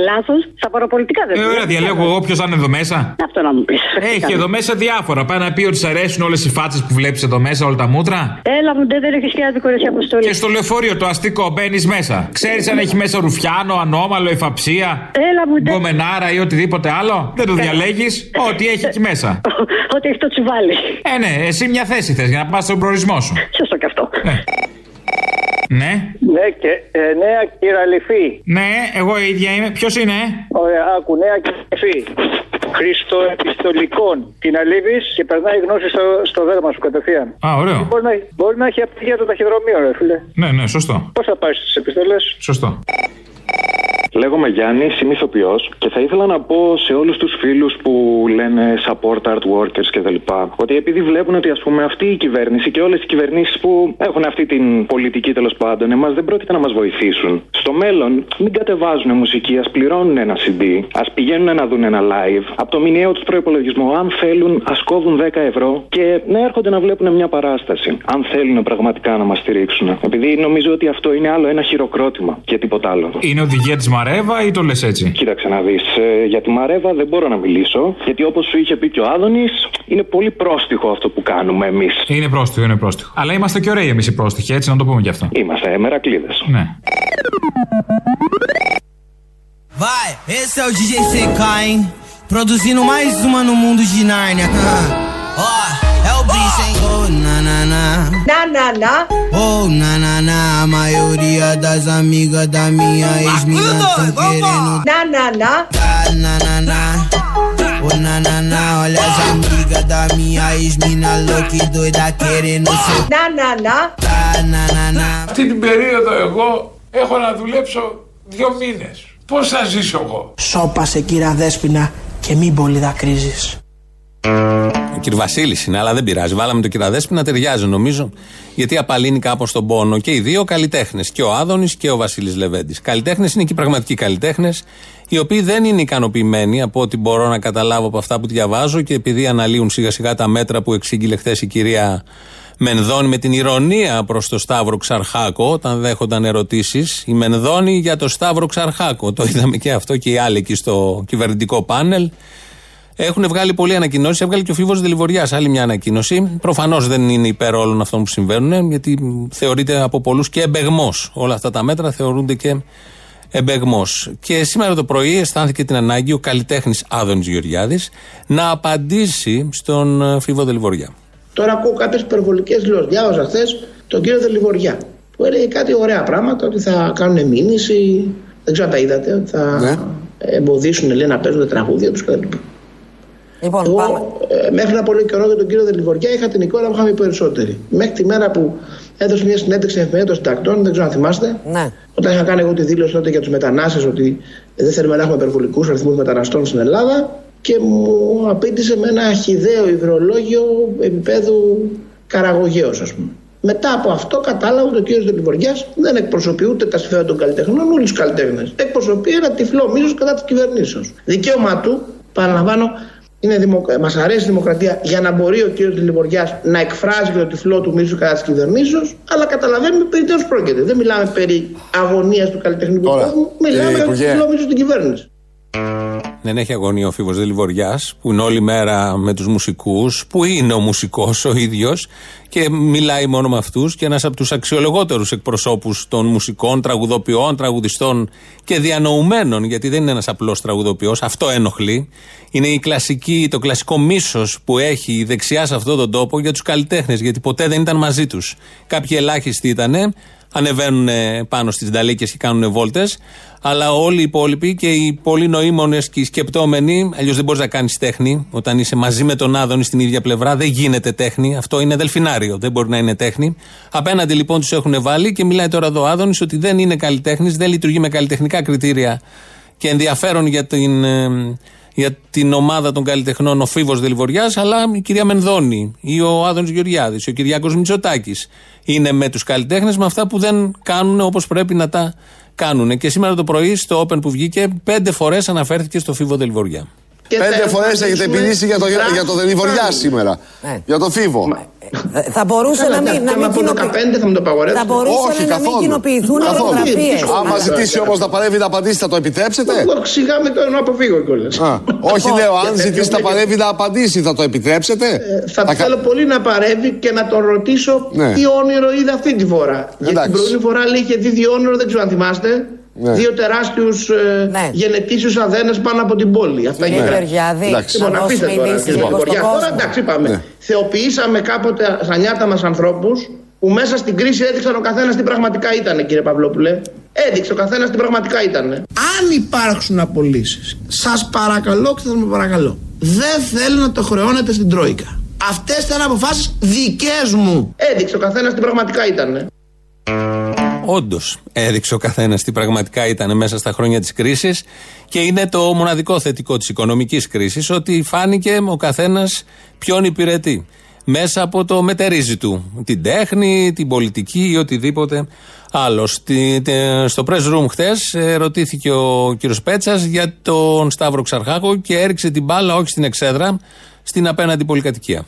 λάθος. Στα παραπολιτικά δεν Ε, είναι. ωραία, διαλέγω εγώ ποιο θα είναι εδώ μέσα. Αυτό να μου πεις. Έχει εδώ μέσα διάφορα. Πάει να πει ότι σ' αρέσουν όλες οι φάτσες που βλέπεις εδώ μέσα, όλα τα μούτρα. Έλα μου, δεν, δεν έχεις και άδικο ρε, εσύ, αποστολή. Και στο λεωφορείο το αστικό μπαίνεις μέσα. Ξέρεις αν έχει μέσα ρουφιάνο, ανώμαλο, εφαψία, Έλα μου, δεν. γκομενάρα ή οτιδήποτε άλλο. Δεν το διαλέγεις. Ό,τι έχει εκεί μέσα. Ότι έχει το τσουβάλι. Ε, ναι, εσύ μια θέση θες για να πας στον προορισμό σου. Σωστό και αυτό. Ναι. Ναι. Ναι, και ε, νέα κυραλυφή. Ναι, εγώ η ίδια είμαι. Ποιος είναι, ε; Ωραία, άκου, νέα κυραλυφή. Χριστοεπιστολικών. Την αλήβεις και περνάει γνώση στο, στο δέρμα σου κατευθείαν. Α, ωραίο. Μπορεί να, μπορεί να έχει απτυχία για το ταχυδρομείο, ρε φίλε. Ναι, ναι, σωστό. Πώς θα πάει στι επιστολές; Σωστό. Λέγομαι Γιάννη, είμαι ηθοποιός και θα ήθελα να πω σε όλους τους φίλους που λένε support art workers κτλ. Ότι επειδή βλέπουν ότι ας πούμε αυτή η κυβέρνηση και όλες οι κυβερνήσεις που έχουν αυτή την πολιτική τέλος πάντων, εμάς δεν πρόκειται να μας βοηθήσουν. Στο μέλλον, μην κατεβάζουν μουσική, ας πληρώνουν ένα CD, ας πηγαίνουν να δουν ένα live. Από το μηνιαίο τους προπολογισμό, αν θέλουν, ας κόβουν 10 ευρώ και να έρχονται να βλέπουν μια παράσταση. Αν θέλουν πραγματικά να μας στηρίξουν. Επειδή νομίζω ότι αυτό είναι άλλο ένα χειροκρότημα και τίποτα άλλο. Είναι οδηγία της Μαρέβα ή το λες έτσι; Κοίταξε να δεις. για τη Μαρέβα δεν μπορώ να μιλήσω. Γιατί όπως σου είχε πει και ο Άδωνης, είναι πολύ πρόστιχο αυτό που κάνουμε εμείς. Είναι πρόστιχο, είναι πρόστιχο. Αλλά είμαστε και ωραίοι εμείς οι πρόστιχοι, έτσι να το πούμε κι αυτό. Είμαστε μερακλείδες. Ναι. Vai, esse é o DJ Secain, produzindo mais uma no mundo de Nárnia. (laughs) Ó, é o bicho, hein? Oh, na na na. Να, να, να. Oh, na na na. A maioria das amigas da minha ex-mina tão querendo. Να, να, να. Ah, na na na. Oh, na na na. Olha as amigas da minha ex-mina louca e doida querendo ser. Να, να, να. Ah, na na na. Αυτή την περίοδο εγώ έχω να δουλέψω δύο μήνες. Πώς θα ζήσω εγώ. Σώπασε κύρα Δέσποινα και μην πολύ δακρύζεις. Ο κ. Βασίλης είναι, αλλά δεν πειράζει. Βάλαμε τον κ. Δέσπη να ταιριάζει νομίζω, γιατί απαλύνει κάπως τον πόνο. Και οι δύο καλλιτέχνες, και ο Άδωνης και ο Βασίλης Λεβέντης. Καλλιτέχνες είναι και οι πραγματικοί καλλιτέχνες, οι οποίοι δεν είναι ικανοποιημένοι από ό,τι μπορώ να καταλάβω από αυτά που διαβάζω και επειδή αναλύουν σιγά σιγά τα μέτρα που εξήγηλε χθες η κυρία Μενδώνη με την ηρωνία προς το Σταύρο Ξαρχάκο, όταν δέχονταν ερωτήσεις. Η Μενδώνη για το Σταύρο Ξαρχάκο. Το είδαμε και αυτό και οι άλλοι εκεί στο κυβερνητικό πάνελ. Έχουν βγάλει πολλοί ανακοινώσεις. Έβγαλε και ο Φίβος Δελιβοριάς άλλη μια ανακοίνωση. Προφανώς δεν είναι υπέρ όλων αυτών που συμβαίνουν, γιατί θεωρείται από πολλούς και εμπεγμός. Όλα αυτά τα μέτρα θεωρούνται και εμπεγμός. Και σήμερα το πρωί αισθάνθηκε την ανάγκη ο καλλιτέχνης Άδωνης Γεωργιάδης να απαντήσει στον ε, Φίβο Δελιβοριά. Τώρα ακούω κάποιες υπερβολικές δηλώσεις. Διάβαζα χθες τον κύριο Δελιβοριά που έλεγε κάτι ωραία πράγματα, ότι θα κάνουν μήνυση. Δεν ξέρω αν τα είδατε, ότι θα Ναι. εμποδίσουν λέει, να παίζουν τα τραγούδια τους κτλ. Λοιπόν, Εγώ, πάμε. ε, μέχρι ένα πολύ καιρό για τον κύριο Δελιβοριά είχα την εικόνα που είχαμε οι περισσότεροι. Μέχρι τη μέρα που έδωσε μια συνέντευξη εφημερίδα των συντακτών, δεν ξέρω αν θυμάστε. Ναι. Όταν είχα κάνει εγώ τη δήλωση τότε για τους μετανάστες ότι δεν θέλουμε να έχουμε υπερβολικούς αριθμούς μεταναστών στην Ελλάδα και μου απήντησε με ένα χιδαίο υδρολόγιο επίπεδου καραγωγέως, ας πούμε. Μετά από αυτό κατάλαβα ότι ο κύριος Δελιβοριάς δεν εκπροσωπεί ούτε τα συμφέροντα των καλλιτεχνών, ούτε τους καλλιτέχνες. Εκπροσωπεί ένα τυφλό μίσος κατά της κυβερνήσεως. Δικαίωμα του, παραλαμβάνω, είναι δημο... μας αρέσει η δημοκρατία για να μπορεί ο κύριος Δελιβοριά να εκφράζει και το τυφλό του μίσου κατά της κυβερνήσεως, αλλά καταλαβαίνουμε περί τίνο πρόκειται. Δεν μιλάμε περί αγωνίας του καλλιτεχνικού Τώρα, κόσμου, μιλάμε κύριε για το Υπουργέ. τυφλό μίσο στην κυβέρνηση. Δεν έχει αγωνία ο Φίβος Δελιβοριά, που είναι όλη μέρα με τους μουσικούς, που είναι ο μουσικός ο ίδιος και μιλάει μόνο με αυτούς και ένας από τους αξιολογότερους εκπροσώπους των μουσικών, τραγουδοποιών, τραγουδιστών και διανοουμένων, γιατί δεν είναι ένας απλός τραγουδοποιός, αυτό ενοχλεί. Είναι η κλασική, το κλασικό μίσος που έχει η δεξιά σε αυτόν τον τόπο για τους καλλιτέχνες, γιατί ποτέ δεν ήταν μαζί τους. Κάποιοι ελάχιστοι ήταν, ανεβαίνουν πάνω στις νταλίκες και κάνουν βόλτες. Αλλά όλοι οι υπόλοιποι και οι πολύ νοήμονες και οι σκεπτόμενοι, αλλιώς δεν μπορείς να κάνεις τέχνη. Όταν είσαι μαζί με τον Άδωνη στην ίδια πλευρά, δεν γίνεται τέχνη. Αυτό είναι δελφινάριο, δεν μπορεί να είναι τέχνη. Απέναντι λοιπόν τους έχουν βάλει και μιλάει τώρα εδώ ο Άδωνης ότι δεν είναι καλλιτέχνης, δεν λειτουργεί με καλλιτεχνικά κριτήρια και ενδιαφέρον για την, ε, για την ομάδα των καλλιτεχνών ο Φίβος Δελιβοριά, αλλά η κυρία Μενδώνη ή ο Άδωνης Γεωργιάδης, ο Κυριάκος Μητσοτάκης είναι με τους καλλιτέχνες με αυτά που δεν κάνουν όπως πρέπει να τα κάνουν. Και σήμερα το πρωί στο Open που βγήκε, πέντε φορές αναφέρθηκε στο Φίβο Δελιβοριά. Πέντε φορές έχετε επιλύσει για το, για το Δελιβοριά σήμερα. Για το Φίβο. Ε, Θα μπορούσε να μην, να μην κοινοποιηθούν. θα μου το απαγορεύσετε. Θα μπορούσε Όχι, να μην καθόλου. κοινοποιηθούν Καθόλου. φωτογραφίε. Άμα ζητήσει όμως να παρεύει να απαντήσει, θα το επιτρέψετε; Εγώ Σιγά με το να αποφύγω κιόλας. Α, όχι, λέω, αν ζητήσει να παρεύει να απαντήσει, θα το επιτρέψετε; Θα θέλω πολύ να παρεύει και να τον ρωτήσω Ναι. τι όνειρο είδε αυτή τη φορά. Γιατί την προηγούμενη φορά λέει είχε δει δύο όνειρο, δεν ξέρω αν θυμάστε. Ναι. Δύο τεράστιους ε, Ναι. γενετήσιους αδένες πάνω από την πόλη. Αυτά Κύριε είναι. Γεωργιάδη, Εντάξει. να Λοιπόν, αφήστε δώσουμε τώρα, λύσεις κύριε λίγο στον Γεωργιά. Τώρα κόσμο. εντάξει, είπαμε. Ναι. Θεοποιήσαμε κάποτε στα νιάτα μας ανθρώπους που μέσα στην κρίση έδειξαν ο καθένας τι πραγματικά ήταν, κύριε Παυλόπουλε. Έδειξε ο καθένας τι πραγματικά ήταν. Αν υπάρξουν απολύσεις, σας παρακαλώ και θα με παρακαλώ, δεν θέλω να το χρεώνετε στην Τρόικα. Αυτές ήταν αποφάσεις δικές μου. Έδειξε ο καθένας τι πραγματικά ήταν. Όντως, έδειξε ο καθένας τι πραγματικά ήταν μέσα στα χρόνια της κρίσης και είναι το μοναδικό θετικό της οικονομικής κρίσης ότι φάνηκε ο καθένας ποιον υπηρετεί. Μέσα από το μετερίζει του. Την τέχνη, την πολιτική ή οτιδήποτε άλλο. Στη- τε- στο press room χθες ρωτήθηκε ο κύριος Πέτσας για τον Σταύρο Ξαρχάκο και έριξε την μπάλα όχι στην εξέδρα, στην απέναντι πολυκατοικία.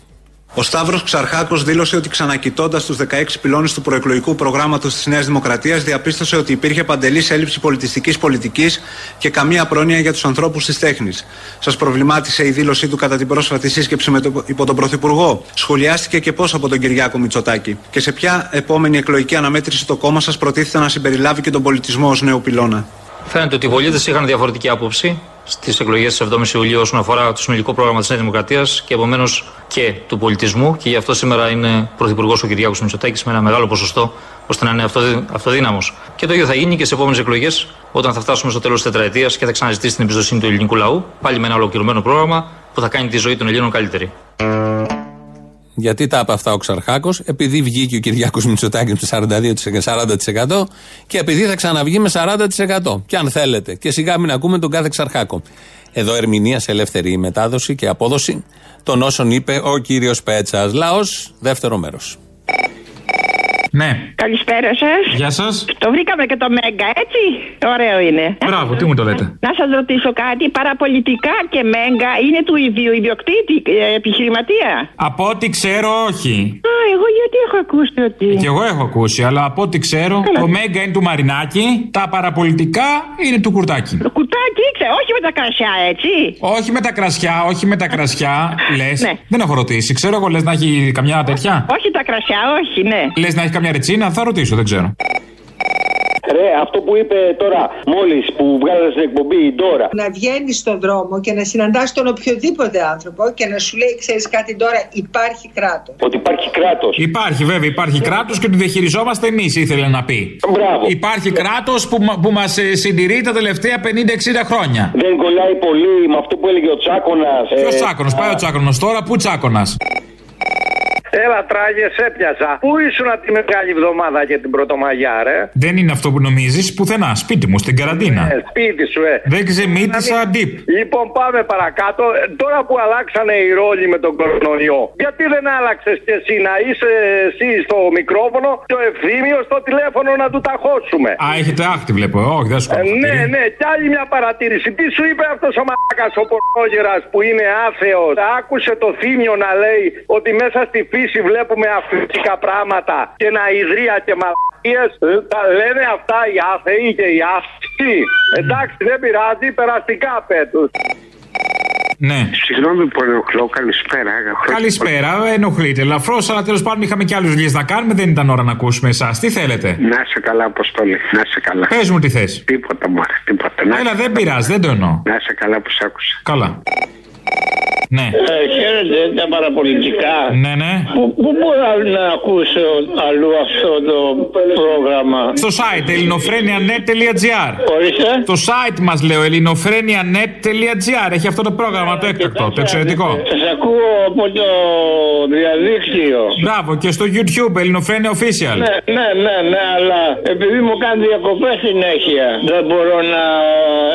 Ο Σταύρος Ξαρχάκος δήλωσε ότι ξανακοιτώντας τους 16 πυλώνες του προεκλογικού προγράμματος της Νέας Δημοκρατίας, διαπίστωσε ότι υπήρχε παντελής έλλειψη πολιτιστικής πολιτικής και καμία πρόνοια για τους ανθρώπους της τέχνης. Σας προβλημάτισε η δήλωσή του κατά την πρόσφατη σύσκεψη με το, υπό τον Πρωθυπουργό. Σχολιάστηκε και πώς από τον Κυριάκο Μητσοτάκη. Και σε ποια επόμενη εκλογική αναμέτρηση το κόμμα σας προτίθεται να συμπεριλάβει και τον πολιτισμό ως νέο πυλώνα; Φαίνεται ότι οι πολίτε είχαν διαφορετική άποψη στις εκλογές της 7η Ιουλίου όσον αφορά το συνολικό πρόγραμμα της Νέας Δημοκρατίας και επομένως και του πολιτισμού. Και γι' αυτό σήμερα είναι πρωθυπουργός ο Κυριάκος Μητσοτάκης με ένα μεγάλο ποσοστό ώστε να είναι αυτοδύ, αυτοδύναμος. Και το ίδιο θα γίνει και σε επόμενες εκλογές όταν θα φτάσουμε στο τέλος της τετραετίας και θα ξαναζητήσει την εμπιστοσύνη του ελληνικού λαού. Πάλι με ένα ολοκληρωμένο πρόγραμμα που θα κάνει τη ζωή των Ελλήνων καλύτερη. Γιατί τα είπε αυτά ο Ξαρχάκος, επειδή βγήκε ο Κυριάκος Μητσοτάκης με 42% 40% και επειδή θα ξαναβγεί με 40%. Και αν θέλετε. Και σιγά μην ακούμε τον κάθε Ξαρχάκο. Εδώ ερμηνεία σε ελεύθερη μετάδοση και απόδοση των όσων είπε ο κύριος Πέτσας. Λαός, δεύτερο μέρος. Ναι. Καλησπέρα σας. Γεια σας. Το βρήκαμε και το Μέγκα, έτσι. Ωραίο είναι. Μπράβο, τι μου το λέτε. Να σας ρωτήσω κάτι. Παραπολιτικά και Μέγκα είναι του ίδιου ιδιοκτήτη, ε, επιχειρηματία; Από ό,τι ξέρω, όχι. Α, εγώ γιατί έχω ακούσει ότι. Και εγώ έχω ακούσει, αλλά από ό,τι ξέρω, Καλά. το Μέγκα είναι του Μαρινάκη, τα παραπολιτικά είναι του Κουρτάκη. Το κουτάκι ήξερα, όχι με τα κρασιά, έτσι. Όχι με τα κρασιά, όχι με τα κρασιά, λες. Ναι. Δεν έχω ρωτήσει. Ξέρω εγώ, λες να έχει καμιά τέτοια; Όχι τα κρασιά, όχι, ναι. Λες να έχει καμιά ρετσίνα, θα ρωτήσω, δεν ξέρω. Ρε, αυτό που είπε τώρα μόλις που βγάλατε στην εκπομπή η Ντόρα. Να βγαίνει στον δρόμο και να συναντάς τον οποιοδήποτε άνθρωπο και να σου λέει: Ξέρεις κάτι τώρα, υπάρχει κράτος. Ότι υπάρχει κράτος. Υπάρχει βέβαια, υπάρχει κράτος και ότι διαχειριζόμαστε εμείς, ήθελε να πει. Μπράβο. Υπάρχει κράτος που, μα- που μας συντηρεί τα τελευταία 50-60 χρόνια. Δεν κολλάει πολύ με αυτό που έλεγε ο Τσάκονα. Ποιος τσάκονο, πάει ο τσάκονο τώρα, πού τσάκονα. Έλα, τράγες, έπιασα. Πού ήσουν τη μεγάλη εβδομάδα και την Πρωτομαγιά, ρε; Δεν είναι αυτό που νομίζεις, πουθενά. Σπίτι μου, στην καραντίνα. Ε, σπίτι σου, ε. Δεν ξεμήτησα ντύπ. Λοιπόν, πάμε παρακάτω. Ε, Τώρα που αλλάξανε οι ρόλοι με τον κορονοϊό, γιατί δεν άλλαξες κι εσύ να είσαι εσύ στο μικρόφωνο και ο ευθύμιος στο τηλέφωνο να του ταχώσουμε. Α, έχετε άχτη, βλέπω. Ε, Όχι, δεν σου Ε, κάνω ναι, χατήρι. ναι, κι άλλη μια παρατήρηση. Τι σου είπε αυτός ο μαλάκας ο πορνόγερα που είναι άθεος; Άκουσε το θύμιο να λέει ότι μέσα στη φύση βλέπουμε αφρικά πράγματα και να ιδρύα και μαλακίες. Ε, Τα λένε αυτά οι άθεοι και οι άθεοι. Εντάξει, δεν πειράζει, περαστικά πέτους. Ναι. Συγγνώμη που ενοχλώ, καλησπέρα. Καλησπέρα, ενοχλείτε ελαφρώ, αλλά τέλος πάντων είχαμε και άλλε δουλειέ να κάνουμε. Δεν ήταν ώρα να ακούσουμε εσάς. Τι θέλετε; Να σε καλά, Αποστόλη. Να σε καλά. Πες μου τι θες. Τίποτα μου τίποτα. Να Έλα, σε δεν καλά. πειράζει, δεν το εννοώ. Να σε καλά που σ' άκουσα. Καλά. Ναι. Ε, χαίρετε τα παραπολιτικά. Ναι, ναι. Πού πού μπορώ να ακούσω αλλού αυτό το πρόγραμμα; Στο site ελληνοφρένια.net.gr Ορίστε. Το site μας λέω ελληνοφρένια.net.gr Έχει αυτό το πρόγραμμα το έκτακτο, το εξαιρετικό. Σας ακούω από το διαδίκτυο. Μπράβο, και στο YouTube, Ελληνοφρένια Official. Ναι, ναι, ναι, ναι, αλλά επειδή μου κάνει διακοπές συνέχεια, δεν μπορώ να.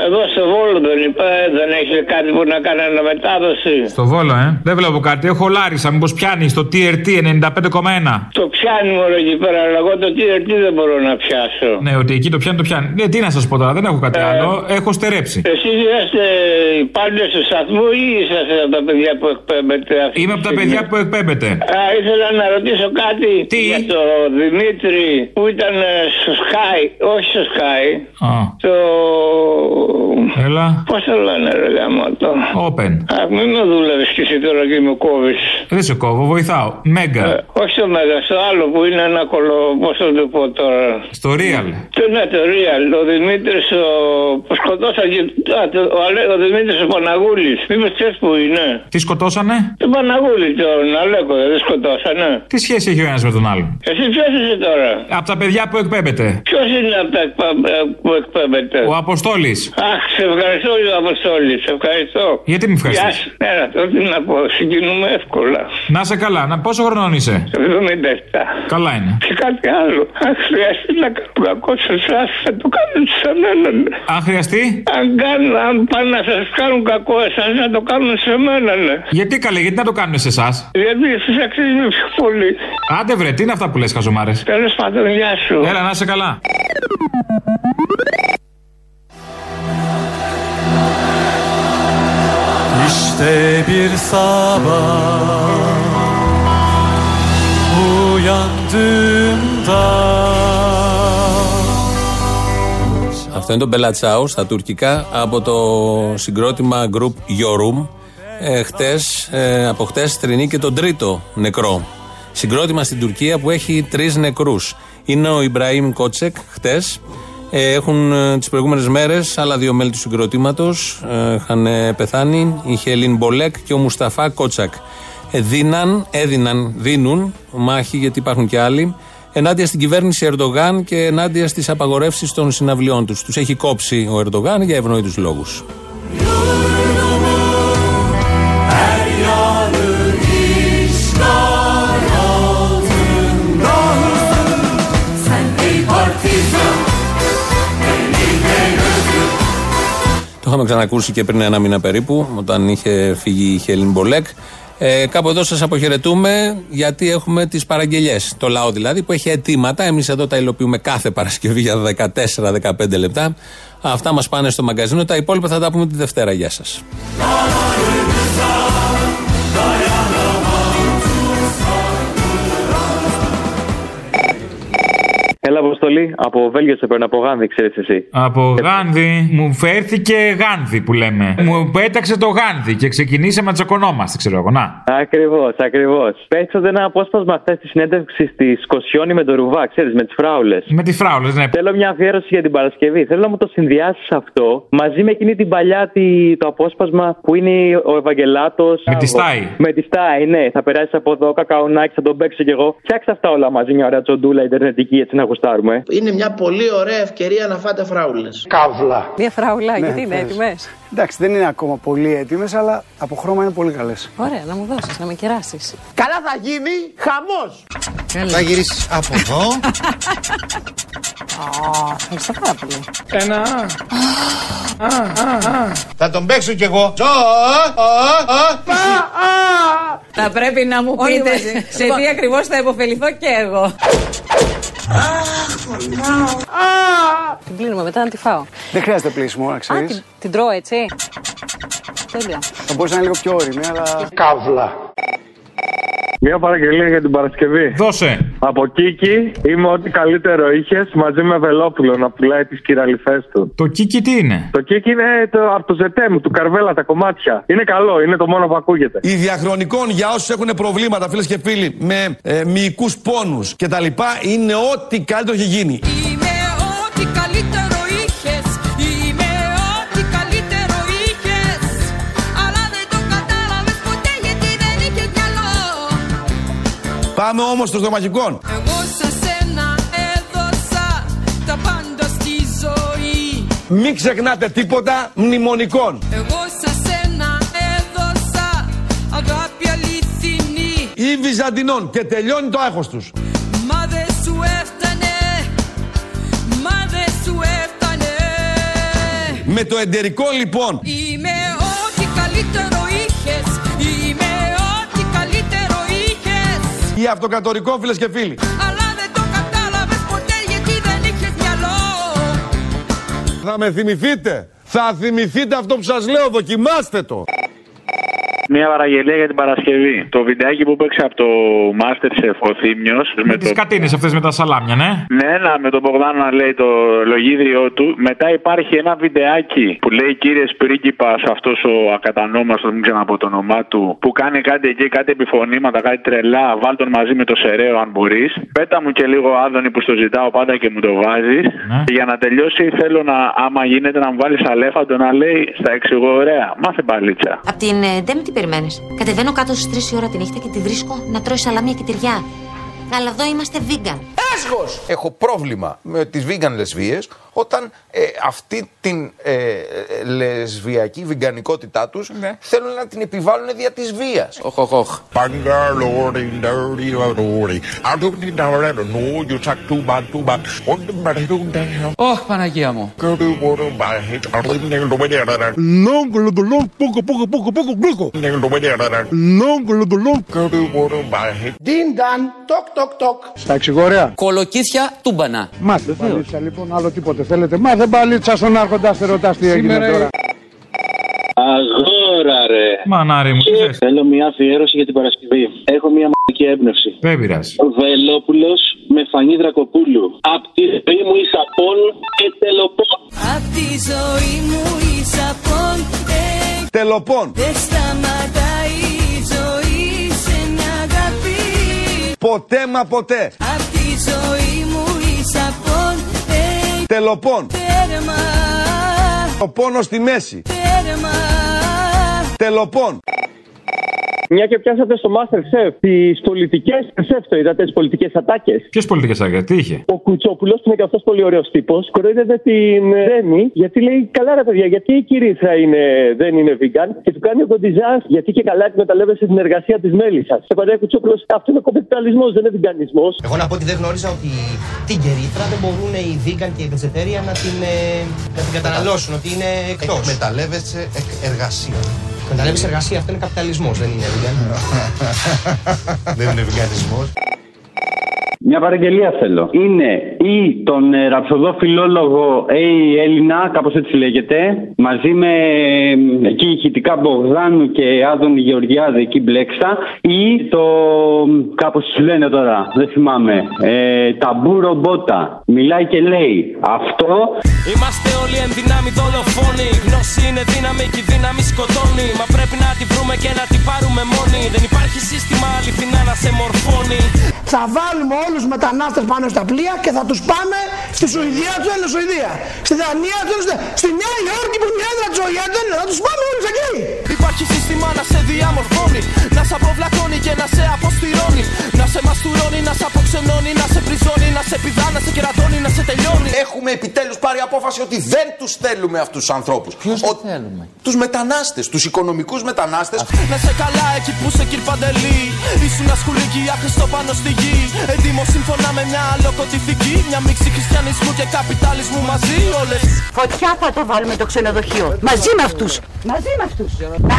Εδώ στο Βόλο δεν υπάρχει, δεν έχει κάτι που να κάνει αναμετάδοση. Στο Βόλο, ε. Δεν βλέπω κάτι. Έχω Λάρισα, μήπως πιάνει στο TRT 95,1. Το πιάνει μόνο εκεί πέρα, αλλά εγώ το TRT δεν μπορώ να πιάσω. Ναι, ότι εκεί το πιάνει, το πιάνει. Ναι, τι να σας πω τώρα, δεν έχω κάτι Ε, άλλο. Έχω στερέψει. Εσείς είστε υπάλληλοι του σταθμού ή είσαστε από τα παιδιά που εκπέμπετε αυτή Είμαι τη από τα στιγμή; παιδιά που εκπέμπετε. Α, ήθελα να ρωτήσω κάτι για το Δημήτρη που ήταν ε, στο Sky, όχι στο Sky, Α, το... έλα. Πώς το λένε ρε γαμώτο. Open. Α, μην με δούλευες κι εσύ τώρα και με κόβεις. Δεν σε κόβω, βοηθάω. Μέγκα. Ε, όχι στο Μέγας, στο άλλο που είναι ένα κολο... Πώς θα το πω τώρα. Στο Real. Το, ναι, το Real. Ο Δημήτρης ο... που σκοτώσαν και... Α, το... ο, Αλέ... ο Δημήτρης ο Παναγούλης. Μήπως ξέρεις που είναι; Τι σκοτώσανε; Τον Παναγούλη τον Αλέκο δεν σκοτώσανε. Τι σχέση έχει ο ένας με τον άλλον; Εσύ ποιος είσαι τώρα; Από τα παιδιά που εκπέμπεται. Ποιος είναι από τα εκπα... ε, που εκπέμπεται; Ο Αποστόλης. Αχ, σε ευχαριστώ ο Αποστόλη. Σε ευχαριστώ. Γιατί με ευχαριστείς; Γεια σου. Έλα, τώρα τι να πω. Συγκινούμε εύκολα. Να σε καλά, να πόσο χρονών είσαι; 77. Καλά είναι. Και κάτι άλλο. Αν χρειαστεί να κάνω κακό σε εσά, θα το κάνουν σε μένα. Αν χρειαστεί; Αν, κάνουν, αν πάνε να σας κάνουν κακό εσάς, να το κάνουν σε μένα, ναι. Γιατί καλέ, γιατί να το κάνουν σε εσάς; Γιατί εσείς αξίζουν πιο πολύ. Άντε βρε, τι είναι αυτά που λες, χαζομάρες; Τέλος πάντων, γεια σου. Έλα, να σε καλά. İşte bir sabah uyandığımda Αυτό είναι το Μπελατσάου στα τουρκικά από το συγκρότημα Grup Yorum. Ε, χτες, ε, από χτες θρηνεί και τον τρίτο νεκρό. Συγκρότημα στην Τουρκία που έχει τρεις νεκρούς. Είναι ο Ιμπραήμ Κότσεκ, χτες. Ε, έχουν ε, τις προηγούμενες μέρες άλλα δύο μέλη του συγκροτήματος. Ε, είχαν ε, πεθάνει. Η Χελίν Μπολέκ και ο Μουσταφά Κότσακ. Ε, δίναν, έδιναν, δίνουν μάχη γιατί υπάρχουν και άλλοι ενάντια στην κυβέρνηση Ερντογάν και ενάντια στις απαγορεύσεις των συναυλιών τους. Τους έχει κόψει ο Ερντογάν για ευνόητους λόγους. Είχαμε ξανακούσει και πριν ένα μήνα περίπου, όταν είχε φύγει η Χέλιν Μπολέκ. Ε, κάπου εδώ σας αποχαιρετούμε, γιατί έχουμε τις παραγγελίε. Το λαό δηλαδή που έχει αιτήματα. Εμείς εδώ τα υλοποιούμε κάθε Παρασκευή για 14-15 λεπτά. Αυτά μας πάνε στο μαγκαζίνο. Τα υπόλοιπα θα τα πούμε τη Δευτέρα. Γεια σας. Αποστολή, από Βέλγιο σε παίρνω, από Γάνδη, ξέρεις εσύ. Από Γάνδη μου φέρθηκε Γάνδη που λέμε. Μου πέταξε το Γάνδη και ξεκινήσαμε να τσακωνόμαστε, ξέρω εγώ. Να. Ακριβώς, ακριβώς. Πέσατε ένα απόσπασμα χθες τη συνέντευξη τη Κοσιόνη με το Ρουβά, ξέρεις, με τις φράουλες. Με τις φράουλες, ναι. Θέλω μια αφιέρωση για την Παρασκευή. Θέλω να μου το συνδυάσεις αυτό μαζί με εκείνη την παλιά τη, το απόσπασμα που είναι ο Ευαγγελάτος. Με τη Στάι. Με τη Στάι, ναι. Θα περάσεις από εδώ, κακαουνάκι, θα τον παίξω κι εγώ. Φτιάξτε αυτά όλα μαζί, μια ωραία τσοντούλα ιντερνετική έτσι να γουστάρουμε. Είναι μια πολύ ωραία ευκαιρία να φάτε φράουλες. Καύλα. Μια φραουλά, Ναι, γιατί είναι ευχαριστώ. έτοιμες; Εντάξει, δεν είναι ακόμα πολύ έτοιμες, αλλά από χρώμα είναι πολύ καλές. Ωραία, να μου δώσεις, να με κεράσεις. Καλά θα γίνει χαμός! Θα γυρίσεις από εδώ. (laughs) Ευχαριστώ πάρα πολύ. Ένα. Θα τον παίξω κι εγώ. Θα πρέπει να μου Όλοι πείτε μαζί. σε Λοιπόν. τι ακριβώς θα υποφεληθώ και εγώ. Την κλείνουμε μετά να τη φάω. Δεν χρειάζεται πλήσιμο, να Α, ξέρεις. την, την τρώω έτσι. Τέλεια. Θα μπορούσε να είναι λίγο πιο όρημη, αλλά. Καύλα. Μια παραγγελία για την Παρασκευή. Δώσε. Από Κίκη είμαι ό,τι καλύτερο είχες μαζί με Βελόπουλο να πουλάει τις κυραλιφές του. Το Κίκη τι είναι; Το Κίκη είναι το, από το Ζετέμ, του Καρβέλα, τα κομμάτια. Είναι καλό, είναι το μόνο που ακούγεται. Η διαχρονικών για όσους έχουν προβλήματα, φίλες και φίλοι, με ε, μυϊκούς πόνους κτλ. είναι ό,τι καλύτερο έχει γίνει. Ό,τι καλύτερο Πάμε όμως στο στομαχικών. Εγώ σε σένα έδωσα τα πάντα στη ζωή Μην ξεχνάτε τίποτα μνημονικών. Εγώ σε σένα έδωσα αγάπη αληθινή Ή Βυζαντινών και τελειώνει το άγχος τους. Μα δεν σου έφτανε Μα δεν σου έφτανε Με το εντερικό λοιπόν Είμαι ό,τι καλύτερο ή αυτοκρατορικό φίλες και φίλοι. Αλλά δεν το κατάλαβες ποτέ γιατί δεν είχες μυαλό Θα με θυμηθείτε. Θα θυμηθείτε αυτό που σας λέω, δοκιμάστε το. Μια παραγγελία για την Παρασκευή. Το βιντεάκι που παίξε από το Masterchef ο Θήμιος Με τις κατίνες αυτές με τα σαλάμια, ναι. Ναι, να με τον Μπογδάνο να λέει το λογίδριό του. Μετά υπάρχει ένα βιντεάκι που λέει κύριε πρίγκιπα αυτός ο ακατανόμαστος, μην ξαναπώ το όνομά του, που κάνει κάτι εκεί, κάτι επιφωνήματα, κάτι τρελά. Βάλ τον μαζί με το σεραίο αν μπορείς. Πέτα μου και λίγο άδωνη που στο ζητάω πάντα και μου το βάζεις. Και για να τελειώσει θέλω να, άμα γίνεται, να μου βάλεις αλέφαντο να λέει στα εξηγώ ωραία. Μάθε παλίτσα. Απ' την ε, Ντέμ τι περιμένεις. Κατεβαίνω κάτω στις 3 η ώρα τη νύχτα και τη βρίσκω να τρώει σαλάμια και τυριά. Αλλά εδώ είμαστε vegan. Έσχος! Έχω πρόβλημα με τις vegan λεσβείες όταν ε, αυτή την ε, ε, λεσβιακή βιγκανικότητά τους θέλουν να την επιβάλλουν δια της βίας. Οχ, οχ, οχ. Ωχ, Παναγία μου. Ντίνταν, τοκ τοκ τοκ. Στα εξηγόρια. Κολοκύθια τούμπανα. Μα δεν παλίτσα λοιπόν, άλλο τίποτε θέλετε. Μα δεν παλίτσα στον άρχοντα, σε ρωτάς τι έγινε Σήμερα τώρα. Αγόρα ρε. Μανάρι μου, τι θες. Θέλω μια αφιέρωση για την Παρασκευή. Έχω μια μαγική έμπνευση. Δεν πειράζει. Βελόπουλος με φανή Δρακοπούλου. Απ' τη ζωή μου η Σαπών και τελοπών. Απ' τη ζωή μου η σαπών Τελοπών. Δεν σταματάει η ζωή σε μια αγάπη Ποτέ μα ποτέ. Απ' τη ζωή μου η σαπών Τελοπών. Τέρμα, Ο πόνος στη μέση. τέρμα Τελοπών. Μια και πιάσατε στο Masterchef τις πολιτικές. Chef το είδατε, τις πολιτικές ατάκες. Ποιες πολιτικές άκρε, τι είχε; Ο Κουτσόπουλος, που είναι και αυτός πολύ ωραίος τύπος, κοροϊδεύε την Ρέμι γιατί λέει: Καλά, ρε παιδιά, γιατί η κυρία είναι, δεν είναι vegan και του κάνει ο κοντιζάς γιατί και καλά εκμεταλλεύεσαι την εργασία της μέλισσα. Σε παλιά Κουτσόπουλος, αυτό είναι κοπιταλισμός, δεν είναι βιγκανισμός. Εγώ να πω ότι δεν γνώριζα ότι την κερίθρα δεν μπορούν οι vegan και οι vegetarian να την, ε, να την καταναλώσουν, ότι είναι εκτός. Εκμεταλλεύεσαι εργασία. Εκμεταλλεύεσαι εργασία, αυτό είναι καπιταλισμός, δεν είναι vegan. (laughs) Δεν είναι βιγκανισμό. Μια παραγγελία θέλω. Είναι ή τον ε, ραψοδό φιλόλογο Έι Έλληνα, κάπως έτσι λέγεται, μαζί με ε, εκεί ηχητικά Μπογδάνου και Άδων Γεωργιάδη εκεί μπλέξα, ή το. κάπως του λένε τώρα, δεν θυμάμαι. Ε, ταμπού ρομπότα. Μιλάει και λέει αυτό. Είμαστε όλοι εν δυνάμει δολοφόνοι. Γνώση είναι δύναμη και η δύναμη σκοτώνει. Μα πρέπει να τη βρούμε και να τη πάρουμε μόνοι. Δεν υπάρχει σύστημα αληθινά να σε μορφώνει. Θα βάλουμε όλου του μετανάστες πάνω στα πλοία και θα τους πάμε στη Σουηδία, του είναι Σουηδία. Στη Δανία, του είναι Στη Νέα Υόρκη που είναι η έδρα της ΟΗΕ, δεν είναι. Θα τους πάμε όλου εκεί. Υπάρχει σύστημα να σε διαμορφώνει. Να σε αποβλακώνει και να σε αποστηρώνει. Να σε μαστουρώνει, να σε αποξενώνει, να σε πριζώνει, να σε πηδά, να σε κερατώνει, να σε τελειώνει. Έχουμε επιτέλους πάρει απόφαση ότι δεν τους θέλουμε αυτούς τους ανθρώπους. Ποιους θέλουμε; Τους μετανάστες, τους οικονομικούς μετανάστες. Να σε καλά εκεί που σε κυρπαντελεί. Ήσουν ασκουλική άχρηστο πάνω στη γη. Έντιμο σύμφωνα με μια αλοκοτηθική. Μια μίξη χριστιανισμού και καπιταλισμού μαζί όλες. Φωτιά θα το βάλουμε το ξενοδοχείο. Μαζί με αυτούς. Μαζί με αυτούς.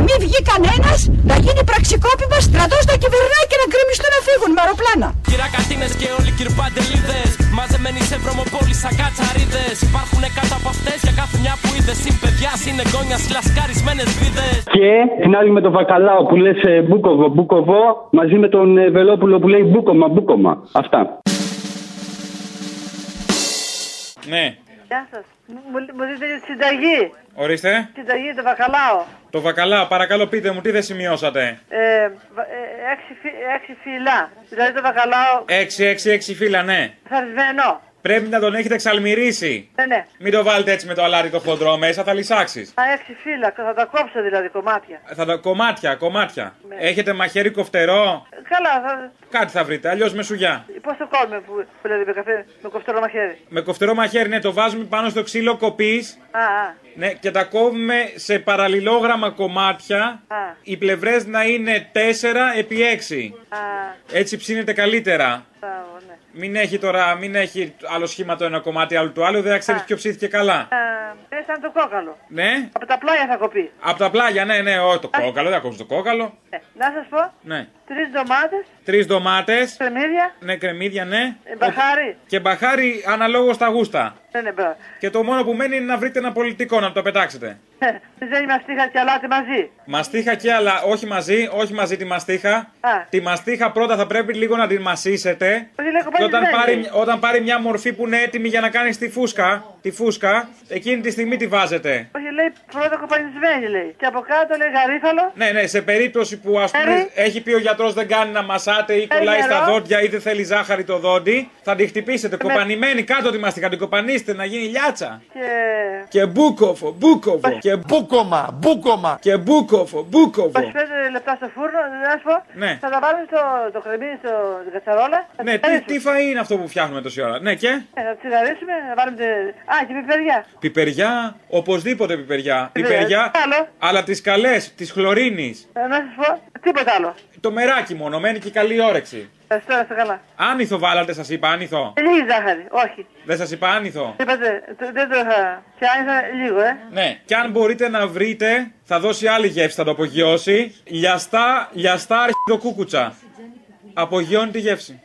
Να μην βγει κανένας, να γίνει πραξικόπημα, στρατός να κυβερνάει και να γκρεμιστούν να φύγουν με αεροπλάνα. Κυρακατίνες και όλοι κυρπαντελίδες. Μαζεμένοι σε βρωμοπόλει σαν κατσαρίδες. Υπάρχουν κάτω από αυτές για κάθε μια που είδες. Συν παιδιά, συν εγγόνια, λασκαρισμένε βίδες. Και την άλλη με τον Βακαλάο που λες Μπούκοβο, Μπούκοβο, μαζί με τον ε, Βελόπουλο που λέει Μπούκομα, Μπούκομα. Αυτά. Ναι, Γεια σας. Μου, μου δείτε τη συνταγή; ορίστε. Συνταγή, το βακαλάο. Το βακαλά, παρακαλώ πείτε μου, τι δεν σημειώσατε; Ε, βα- ε, έξι, φυ- έξι φύλλα. Δηλαδή το βακαλάο 6-6-6 φύλλα, ναι. θαρισμένο. Πρέπει να τον έχετε εξαλμυρίσει. Ναι, ναι. Μην το βάλετε έτσι με το αλάτι το χοντρό μέσα, θα λυσάξεις. Α, έξι φύλλα. Θα τα κόψω δηλαδή κομμάτια. Θα τα κομμάτια, κομμάτια. Ναι. Έχετε μαχαίρι κοφτερό; Ε, Καλά, θα... Κάτι θα βρείτε, αλλιώς με σουγιά. πώς το κόβουμε που, που λέτε με καφέ, με κοφτερό μαχαίρι; Με κοφτερό μαχαίρι, ναι, το βάζουμε πάνω στο ξύλο κοπή. Α, α, Ναι, και τα κόβουμε σε παραλληλόγραμμα κομμάτια. α, Οι πλευρές να είναι 4 επί 6. α, Έτσι ψήνεται καλύτερα. Μπράβο, ναι. Μην έχει τώρα, μην έχει άλλο σχήμα το ένα κομμάτι, άλλο το άλλο, δεν θα ξέρεις ποιο ψήθηκε καλά. Α, είναι σαν το κόκαλο. Ναι, Από τα πλάγια θα κοπεί. από τα πλάγια, ναι, ναι, όχι το κόκαλο, δεν ακούς το κόκαλο. Ε, να σας πω, Ναι. Τρεις ντομάτες, Τρεις ντομάτες, κρεμμύδια, ναι, κρεμμύδια, ναι. ε, μπαχάρι. Και μπαχάρι αναλόγως στα γούστα. Ναι, ναι, μπράβο. Και το μόνο που μένει είναι να βρείτε ένα πολιτικό να το πετάξετε. Ε, Δεν είμαστε είχα και αλάτι μαζί. Μαστίχα και άλλα, όχι μαζί, όχι μαζί τη μαστίχα. Α. Τη μαστίχα πρώτα θα πρέπει λίγο να την μασίσετε. Όχι, λέει, Και όταν κοπανισμένη. πάρει, όταν πάρει μια μορφή που είναι έτοιμη για να κάνει τη φούσκα, τη φούσκα, εκείνη τη στιγμή τη βάζετε. Όχι, λέει πρώτα κοπανισμένη, λέει. Και από κάτω λέει γαρίφαλο. Ναι, ναι, σε περίπτωση που ας πούμε Έρη. έχει πει ο γιατρός δεν κάνει να μασάτε ή Έρη κολλάει στα νερό. δόντια ή δεν θέλει ζάχαρη το δόντι, θα τη χτυπήσετε κοπανημένη κάτω τη μαστίχα, την κοπανίστε να γίνει λιάτσα. Και. Και μπούκοφο, μπούκοφο. Και μπούκομα, μπούκομα. Και μπούκοφο, μπούκοφο. 25 λεπτά στο φούρνο, να σου πω. Ναι. Θα τα βάλουμε στο το κρεμμύδι, στο στην κατσαρόλα. Θα Ναι, τις, τσιγαρίσουμε. τι φαΐ είναι αυτό που φτιάχνουμε τόση ώρα; Ναι, και; Ε, θα τσιγαρίσουμε, να βάλουμε. τε- Α, και πιπεριά. πιπεριά, οπωσδήποτε πιπεριά. Πιπεριά. Πιπεριά, Τι άλλο; αλλά τις καλές, τη χλωρίνη. Ε, να σας πω, τίποτα άλλο. Το μεράκι μόνο, μένει και καλή όρεξη. Ευχαριστώ, να είστε καλά. Άνηθο βάλατε, σας είπα, άνηθο. Ε, Λίγη ζάχαρη, όχι. Δεν σας είπα άνηθο. Είπατε, το- δεν το είχα. Και άνοιξα λίγο, ε. Ναι, και αν μπορείτε να βρείτε, θα δώσει άλλη γεύση, θα το απογειώσει. Λιαστά, λιαστά αρχιδοκούκουτσα. Απογειώνει τη γεύση.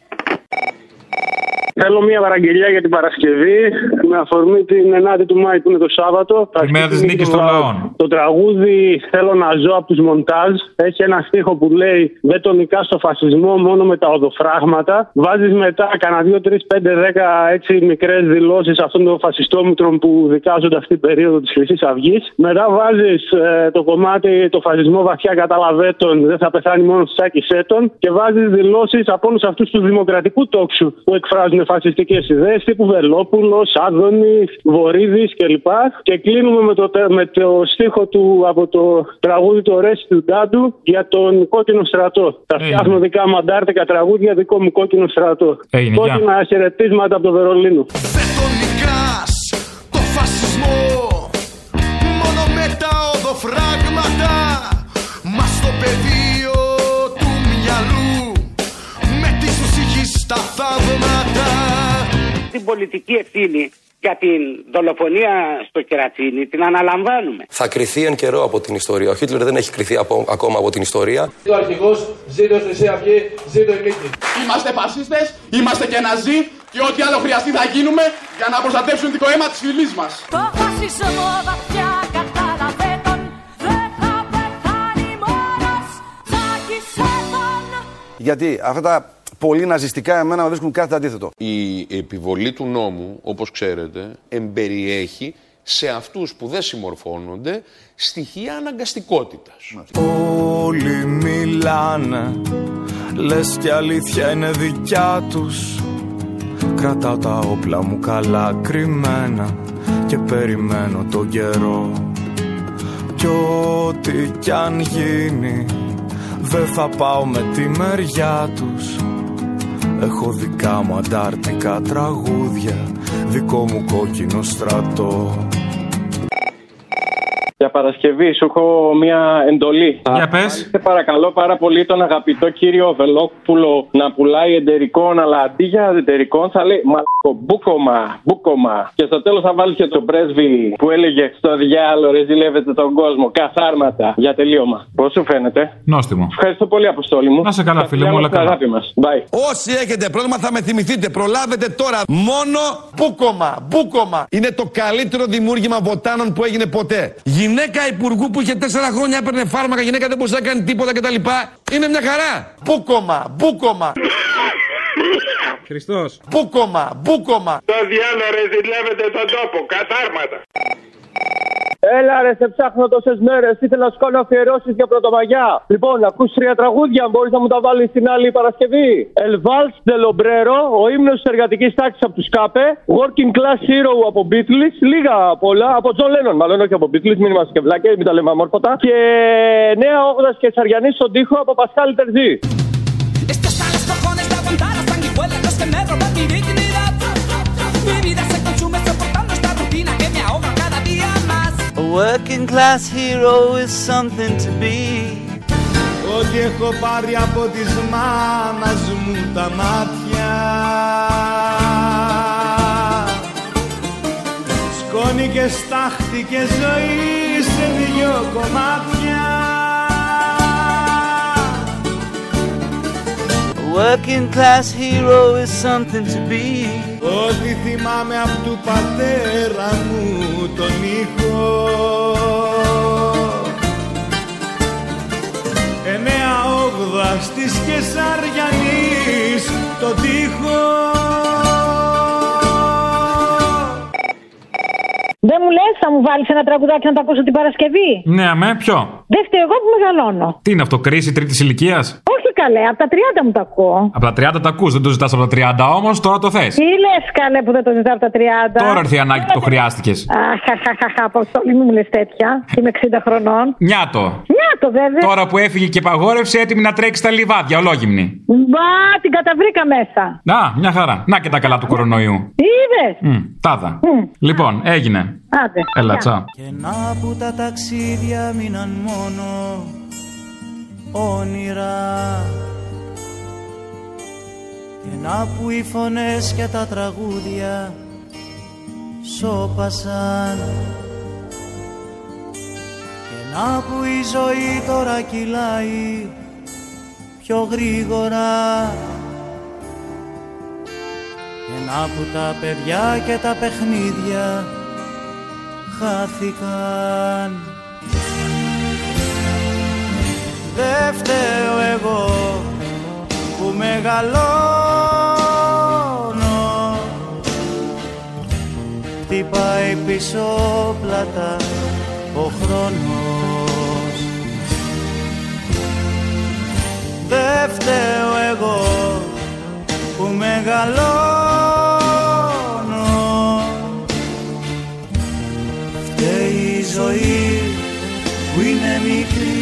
Θέλω μια παραγγελία για την Παρασκευή με αφορμή την 9η του Μάη που είναι το Σάββατο. Η μέρα της νίκης των λαών. Το τραγούδι Θέλω να ζω από τους Μοντάζ έχει ένα στίχο που λέει Δεν τον νικά στο φασισμό μόνο με τα οδοφράγματα. Βάζεις μετά κανένα 2, 3, 5, 10 έτσι μικρές δηλώσεις αυτών των φασιστόμητρων που δικάζονται αυτή την περίοδο της Χρυσής Αυγής. Μετά βάζεις το κομμάτι Το φασισμό βαθιά καταλαβέτων δεν θα πεθάνει μόνος στη σάκη σέτων και βάζεις δηλώσεις από όλους αυτούς τους δημοκρατικούς τόξους που εκφράζουν φασιστικές ιδέες τύπου Βελόπουλος, Άδωνη, Βορύδης κλπ. Και κλείνουμε με το, τε- με το στίχο του από το τραγούδι του Ρέσι του Ντάντου για τον κόκκινο στρατό. Θα φτιάχνω δικά μου αντάρτικα τραγούδια, δικό μου κόκκινο στρατό. Έγινε, γεια. Κόκκινα χαιρετίσματα από το Βερολίνο. νικάς το φασισμό μόνο με τα οδοφράγματα μας στο πεδίο με τις ψυχής τα θαύματα την πολιτική ευθύνη για την δολοφονία στο Κερατσίνι την αναλαμβάνουμε. Θα κρυθεί εν καιρό από την ιστορία. Ο Χίτλερ δεν έχει κρυθεί από- ακόμα από την ιστορία. Ο αρχηγός, ζήτω η Χρυσή Αυγή, ζήτω η νίκη. Είμαστε φασίστες, είμαστε και ναζί και ό,τι άλλο χρειαστεί θα γίνουμε για να προστατεύσουν το αίμα της φυλής μας. Το φασισμό βαθιά κατάλαβε τον Δεν θα πεθάνει μόνος Τσάκισε τον Γιατί αυτά τα πολύ ναζιστικά εμένα με βρίσκουν κάθε αντίθετο. Η επιβολή του νόμου, όπως ξέρετε, εμπεριέχει σε αυτούς που δεν συμμορφώνονται στοιχεία αναγκαστικότητας. Όλοι μιλάνε Λες κι αλήθεια είναι δικιά τους Κρατάω τα όπλα μου καλά κρυμμένα Και περιμένω τον καιρό Κι ό,τι κι αν γίνει Δεν θα πάω με τη μεριά τους Έχω δικά μου αντάρτικα τραγούδια Δικό μου κόκκινο στρατό Για Παρασκευή σου έχω μια εντολή. Για πες. Σε παρακαλώ πάρα πολύ τον αγαπητό κύριο Βελόπουλο να πουλάει εντερικών, αλλά αντί για εντερικών θα λέει μαλακό, μπούκομα, μπούκομα. Και στο τέλος θα βάλει και τον πρέσβη που έλεγε στο διάλογο ρε ζηλεύετε τον κόσμο, καθάρματα για τελείωμα. Πώς σου φαίνεται; Νόστιμο. Ευχαριστώ πολύ, Αποστόλη μου. Να σε καλά, φίλε μου, όλα καλά. Αγάπη μας. Bye. Όσοι έχετε πρόβλημα θα με θυμηθείτε. Προλάβετε τώρα. Μόνο μπούκομα, μπούκομα. Είναι το καλύτερο δημιούργημα βοτάνων που έγινε ποτέ. Γυναίκα υπουργού που είχε τέσσερα χρόνια έπαιρνε φάρμακα, γυναίκα δεν μπορούσε να κάνει τίποτα κτλ. Είναι μια χαρά. Μπούκομα, μπούκομα. Χριστός. Μπούκομα, μπούκομα. Το διάλογο ρε ζηλεύετε τον τόπο, καθάρματα. Έλα ρε, σε ψάχνω τόσες μέρες. Ήθελα να σου κάνω αφιερώσεις για πρωτομαγιά. Λοιπόν, ακούς τρία τραγούδια. Μπορείς να μου τα βάλεις την άλλη Παρασκευή. El Vals de Lombrero, ο ύμνος της εργατικής τάξης από τους Κάπε. Working Class Hero από Beatles. Λίγα πολλά. Από John Lennon, μάλλον όχι από Beatles. Μην είμαστε και βλάκες, μην τα λέμε αμόρφωτα. Και Νέα Όγδας και Σαριανή στον τοίχο από Πασχάλη Τερζή. los cojones de aguantar las sanguijuelas los que me roban mi dignidad. Mi working class hero is something to be. Ότι έχω πάρει από της μάνας μου τα μάτια Σκόνη και στάχτη και ζωή σε δυο κομμάτια working class hero is something to be. Ό,τι θυμάμαι απ' του πατέρα μου τον ήχο Εννέα όγδα της Κεσαριανής τον τοίχο Δεν μου λες, θα μου βάλεις ένα τραγουδάκι να το ακούσω την Παρασκευή; Ναι, αμέ, ποιο; Δεν φταίω εγώ που μεγαλώνω. Τι είναι αυτό, κρίση τρίτης ηλικίας; Όχι καλέ, από τα 30 μου τα ακούω. Από τα 30 τα ακούς, δεν το ζητάς από τα 30 όμως, τώρα το θες. Τι λες καλέ που δεν το ζητάω από τα 30. Τώρα ήρθε η ανάγκη που το χρειάστηκες. Αχαχαχαχα, Αποστόλη μου λες τέτοια. Είμαι 60 χρονών. Νιάτο. Μια το βέβαια. Τώρα που έφυγε και παγόρευσε, έτοιμη να τρέξει στα λιβάδια, ολόγυμνη. Μπα, την καταβρήκα μέσα. Να, μια χαρά. Να και τα καλά του κορονοϊού. Είδες; Μμ, τάδα. Λοιπόν, έγινε. Άντε. Έλα, γεια. τσά. Και να που τα ταξίδια μείναν μόνο όνειρα Και να που οι φωνές και τα τραγούδια σώπασαν Και να που η ζωή τώρα κυλάει πιο γρήγορα. Και να που τα παιδιά και τα παιχνίδια χάθηκαν. Δεν φταίω εγώ που μεγαλώνω. Χτυπάει πίσω πλάτα ο χρόνος Δε φταίω εγώ που μεγαλώνω. Φταίει η ζωή που είναι μικρή.